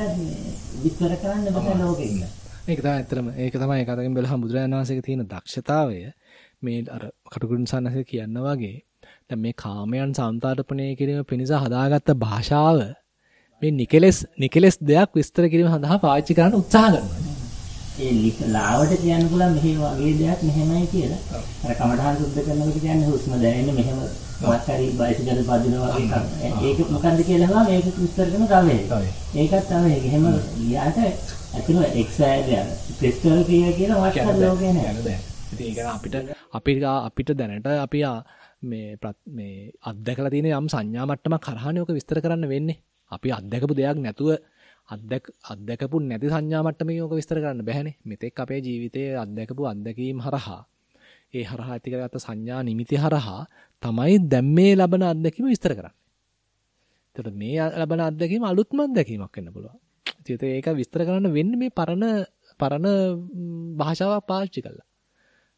විස්තර කරන්න බෑ ලෝකෙින්. මේක තමයි ඇත්තටම ඒක තමයි ඒක අතකින් බලහම බුදුරජාණන් වහන්සේගේ තියෙන දක්ෂතාවය මේ අර කටුකුරුන් සන්නසේ කියනවා වගේ දැන් මේ කාමයන් සම්තාරපණය කිරීම පිණිස හදාගත්ත භාෂාව මේ නිකලස් නිකලස් දෙයක් විස්තර කිරීම සඳහා පාවිච්චි කරන්න උත්සාහ කරනවා. ඒ ලාවට කියන්න පුළුවන් මෙහි වගේ දෙයක් මෙහෙමයි කියලා. අර කමඨහන් සුද්ධ කරනකොට කියන්නේ හුස්ම දැනෙන්නේ මෙහෙම වත් හරි බයිසිකල් පදිනවා වගේ එකක්. ඒක මොකද්ද කියලා හවා මේක විස්තර කරන එකක්. ඒකත් තව එකක්. එහෙම ගියාට ඇතුළ එක්සයිඩ් යන. ක්‍රිස්ටල් ක්‍රියා කියලා වත් ලෝකේ නෑ. ඉතින් ඒක අපිට අපිට අපිට දැනට අපි මේ මේ අත්දැකලා තියෙන යම් සංඥා මට්ටමක් කරහානේ ඔක විස්තර කරන්න වෙන්නේ. අපි අත්දැකපු දෙයක් නැතුව අත්දැක අත්දැකපු නැති සංඥා මට්ටමකින් ඔක විස්තර කරන්න බෑනේ. මෙතෙක් අපේ ජීවිතයේ අත්දැකපු අත්දැකීම් හරහා ඒ හරහා ඇති කරගත්ත සංඥා නිමිති හරහා තමයි දැන් මේ ලබන අත්දැකීම විස්තර කරන්නේ. එතකොට මේ ලබන අත්දැකීම අලුත්ම අත්දැකීමක් වෙන්න පුළුවන්. ඉතින් ඒක විස්තර කරන්න වෙන්නේ මේ පරණ පරණ භාෂාවක් පාවිච්චි කරලා.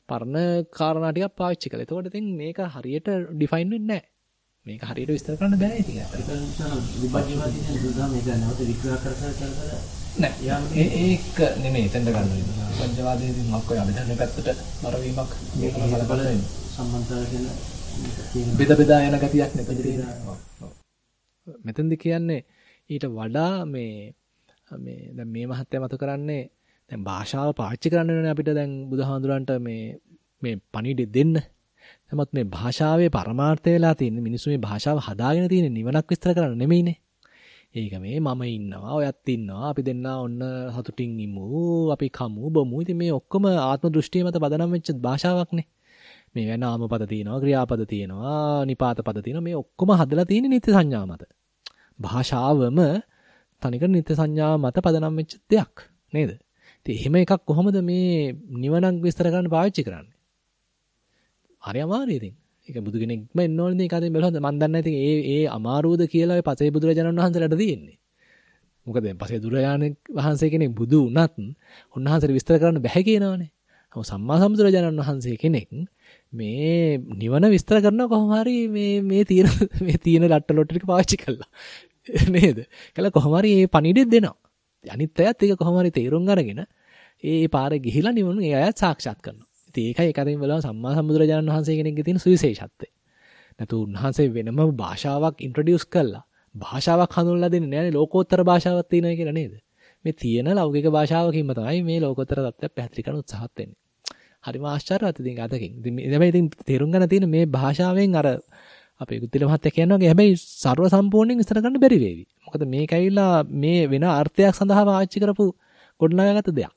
පරණ කාරණා ටිකක් පාවිච්චි කළා. එතකොට ඉතින් මේක හරියට ඩිෆයින් වෙන්නේ නැහැ. මේක හරියට විස්තර කරන්න බෑ ඉතින්. ඒක නිසා විභජ්‍යවාදී කියන දුදා මේක නැවත විග්‍රහ කර කර කර නෑ. ඒක නෙමෙයි එතෙන්ට ගන්න වෙන්නේ. විභජ්‍යවාදයේදී මොකක් ඔය අභිධර්ම පැත්තට මරවීමක් මේක බලබල සම්බන්ධතාවය කියන බෙද බෙදා යන ගතියක් නෙපෙයි තියෙනවා. මෙතෙන්දි කියන්නේ ඊට වඩා මේ මේ දැන් මේ මහත්ය මත කරන්නේ දැන් භාෂාව පාවිච්චි කරන්න වෙනනේ අපිට දැන් බුදුහාඳුරන්ට මේ මේ පණිවිඩ දෙන්න. නමුත් මේ භාෂාවේ පරමාර්ථය වෙලා තියෙන්නේ මිනිස්සු මේ භාෂාව හදාගෙන තියෙන නිවනක් විස්තර කරන්න නෙමෙයිනේ. ඒක මේ මම ඉන්නවා, ඔයත් ඉන්නවා, අපි දෙන්නා ඔන්න සතුටින් ඉමු, අපි කමු, බොමු. ඉතින් මේ ඔක්කොම ආත්ම දෘෂ්ටිය මත පදනම් වෙච්ච භාෂාවක්නේ. මේ වෙන නාමපද තියෙනවා, ක්‍රියාපද තියෙනවා, නිපාත පද තියෙනවා. මේ ඔක්කොම හදලා තියෙන්නේ නිත්‍ය සංඥා මත. භාෂාවම තනිකර නිත්‍ය සංඥා මත පදනම් වෙච්ච දෙයක් නේද? ඉතින් එහෙම එකක් කොහොමද මේ නිවනක් විස්තර කරන්න පාවිච්චි කරන්නේ? හරි අමාරුයි ඉතින්. ඒක බුදු කෙනෙක්ම එන්න ඕනේ මේක අතින් බලහොත් මම දන්නේ නැහැ ඒ ඒ අමාරුවද කියලා ඔය පසේ බුදුරජාණන් වහන්සේලාට තියෙන්නේ. මොකද පසේ බුදුරජාණන් වහන්සේ කෙනෙක් බුදු වුණත් උන්වහන්සේට විස්තර කරන්න බැහැ කියනවනේ. නමුත් සම්මා සම්බුදුරජාණන් වහන්සේ කෙනෙක් මේ නිවන විස්තර කරන කොහොම හරි මේ මේ තියෙන මේ තියෙන ලට්ට ලොට්ට ටික පාවිච්චි කළා. නේද? කළා කොහොම හරි මේ පණිවිඩය දෙනවා. අනිත් අයත් ඒක කොහොම හරි තේරුම් අරගෙන ඒ පාරේ ගිහිලා නිවන ඒ අයත් සාක්ෂාත් කරනවා. ඉතින් ඒකයි එකතෙන් බලව සම්මා සම්බුදුරජාණන් වහන්සේ කෙනෙක්ගේ තියෙන සුවිශේෂත්වය. නැතු උන්වහන්සේ වෙනම භාෂාවක් ඉන්ට්‍රොඩියුස් කළා. භාෂාවක් හඳුන්ලා දෙන්නේ නැහැනේ ලෝකෝත්තර භාෂාවක් තියෙනවා කියලා නේද? මේ තියෙන ලෞකික භාෂාවකින්ම තමයි මේ ලෝකෝත්තර தත්ත්වය පැහැදිලි කරන්න උත්සාහත් වෙන්නේ. හරිම ආශ්චර්යවත් ඉතින් අතකින්. ඉතින් හැබැයි ඉතින් තේරුම් ගන්න තියෙන මේ භාෂාවෙන් අර අපේ ගුත්තිල මහත්තයා කියනවා වගේ හැබැයි ਸਰව සම්පූර්ණයෙන් විස්තර කරන්න බැරි වේවි. මොකද මේක ඇවිල්ලා මේ වෙන අර්ථයක් සඳහා පාවිච්චි කරපු ගොඩනගාගත්තු දෙයක්.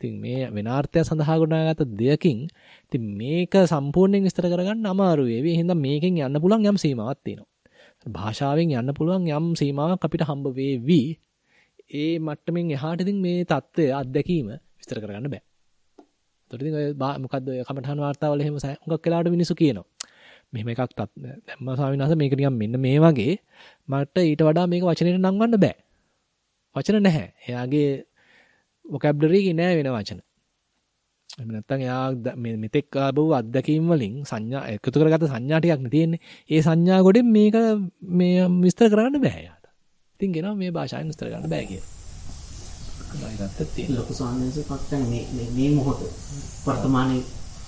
ඉතින් මේ වෙනාර්ථය සඳහා ගොඩනගාගත්ත දෙයකින් ඉතින් මේක සම්පූර්ණයෙන් විස්තර කරගන්න අමාරු වේවි. එහෙනම් මේකෙන් යන්න පුළුවන් යම් සීමාවක් තියෙනවා. භාෂාවෙන් යන්න පුළුවන් යම් සීමාවක් අපිට හම්බ වේවි. ඒ මට්ටමින් එහාට ඉතින් මේ தත්ත්වය අත්දැකීම විස්තර කරගන්න බෑ. ඒතකොට ඉතින් ඔය මොකද්ද ඔය කමඨහන් වාර්තාවල එහෙම හුඟක් වෙලාවට මිනිස්සු කියනවා. මෙහෙම එකක් දැම්ම ස්වාමීන් වහන්සේ මේක නිකන් මෙන්න මේ වගේ මට ඊට වඩා මේක වචනෙට නම් ගන්න බෑ. වචන නැහැ. එයාගේ vocabulary එකේ නෑ වෙන වචන. එහෙම නැත්නම් එයා මෙතෙක් ආපු අත්දැකීම් වලින් සංඥා එකතු කරගත්ත සංඥා ටිකක් නේ තියෙන්නේ. ඒ සංඥා ගොඩෙන් මේක මේ විස්තර කරන්න බෑ එයාට. ඉතින් ගෙනවා මේ භාෂාවෙන් විස්තර කරන්න බෑ කියලා. ලොකු ස්වාමීන් වහන්සේ පක්ෂන් මේ මේ මොහොත වර්තමානයේ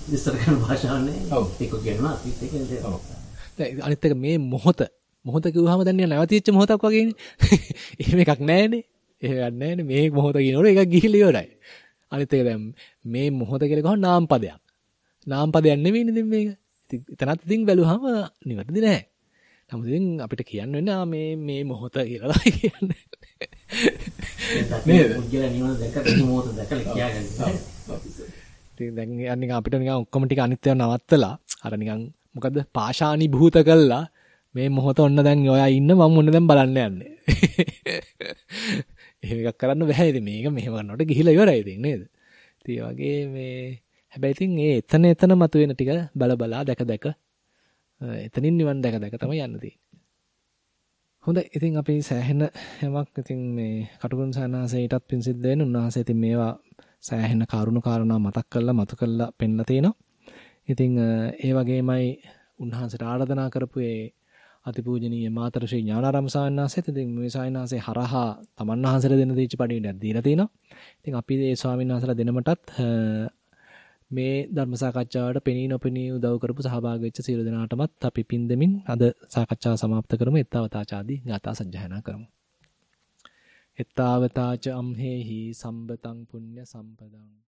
විස්තර කරන භාෂාවනේ ඒක කියනවා අපිත් ඒක ඔව් දැන් අනිත් එක මේ මොහොත මොහොත කිව්වහම දැන් නැවතිච්ච මොහොතක් වගේනේ එහෙම එකක් නැහැනේ එහෙම නැහැනේ මේ මොහොත කියනකොට ඒක ගිහිලි ඉවරයි අනිත් එක දැන් මේ මොහොත කියලා ගහන නාම පදයක් නාම පදයක් නෙවෙයිනේ ඉතින් මේක එතනත් ඉතින් බැලුවහම නිවැරදි නැහැ නමුත් ඉතින් අපිට කියන්න වෙන්නේ මේ මේ මොහොත කියලා කියන්නේ නේද? මුග්ගල නිවන දැක මේ මොහොත දැකලා කියාගන්නේ. ඉතින් දැන් නිකන් අපිට නිකන් ඔක්කොම ටික අනිත්‍යව නවත්තලා අර නිකන් මොකද පාෂාණි භූත කළා මේ මොහොත ඔන්න දැන් ඔයා ඉන්න මම ඔන්න දැන් බලන්න යන්නේ. එහෙම එකක් කරන්න බෑ ඉතින් මේක මෙහෙම කරනකොට ගිහිලා ඉවරයි ඉතින් නේද? ඉතින් වගේ මේ හැබැයි ඉතින් ඒ එතන එතන මතුවෙන ටික බල බලා දැක දැක එතනින් නිවන් දැක දැක තමයි යන්න තියෙන්නේ. හොඳයි. ඉතින් අපි සෑහෙන යමක් ඉතින් මේ කටුකුරුන් සයනාසේටත් පින් සිද්ධ වෙන උන්වහන්සේ ඉතින් මේවා සෑහෙන කරුණු කාරණා මතක් කරලා මතු කරලා පෙන්නලා තිනවා. ඉතින් ඒ වගේමයි උන්වහන්සේට ආරාධනා කරපු ඒ අතිපූජනීය මාතර ශ්‍රී ඥානාරාම ස්වාමීන් වහන්සේත් ඉතින් මේ ස්වාමීන් වහන්සේ හරහා තමන් වහන්සේලා දෙන දීච්ච පණිවිඩයක් දීලා තිනවා. ඉතින් අපි මේ ස්වාමීන් වහන්සේලා දෙනමටත් මේ ධර්ම සාකච්ඡාවට පෙනී නොපෙනී උදව් කරපු සහභාගී වෙච්ච සියලු දෙනාටමත් අපි පින් දෙමින් අද සාකච්ඡාව සමාප්ත කරමු. ettavataachadi gata sajjayana කරමු. ettavataach amhehi sambataṃ punya sampadaṃ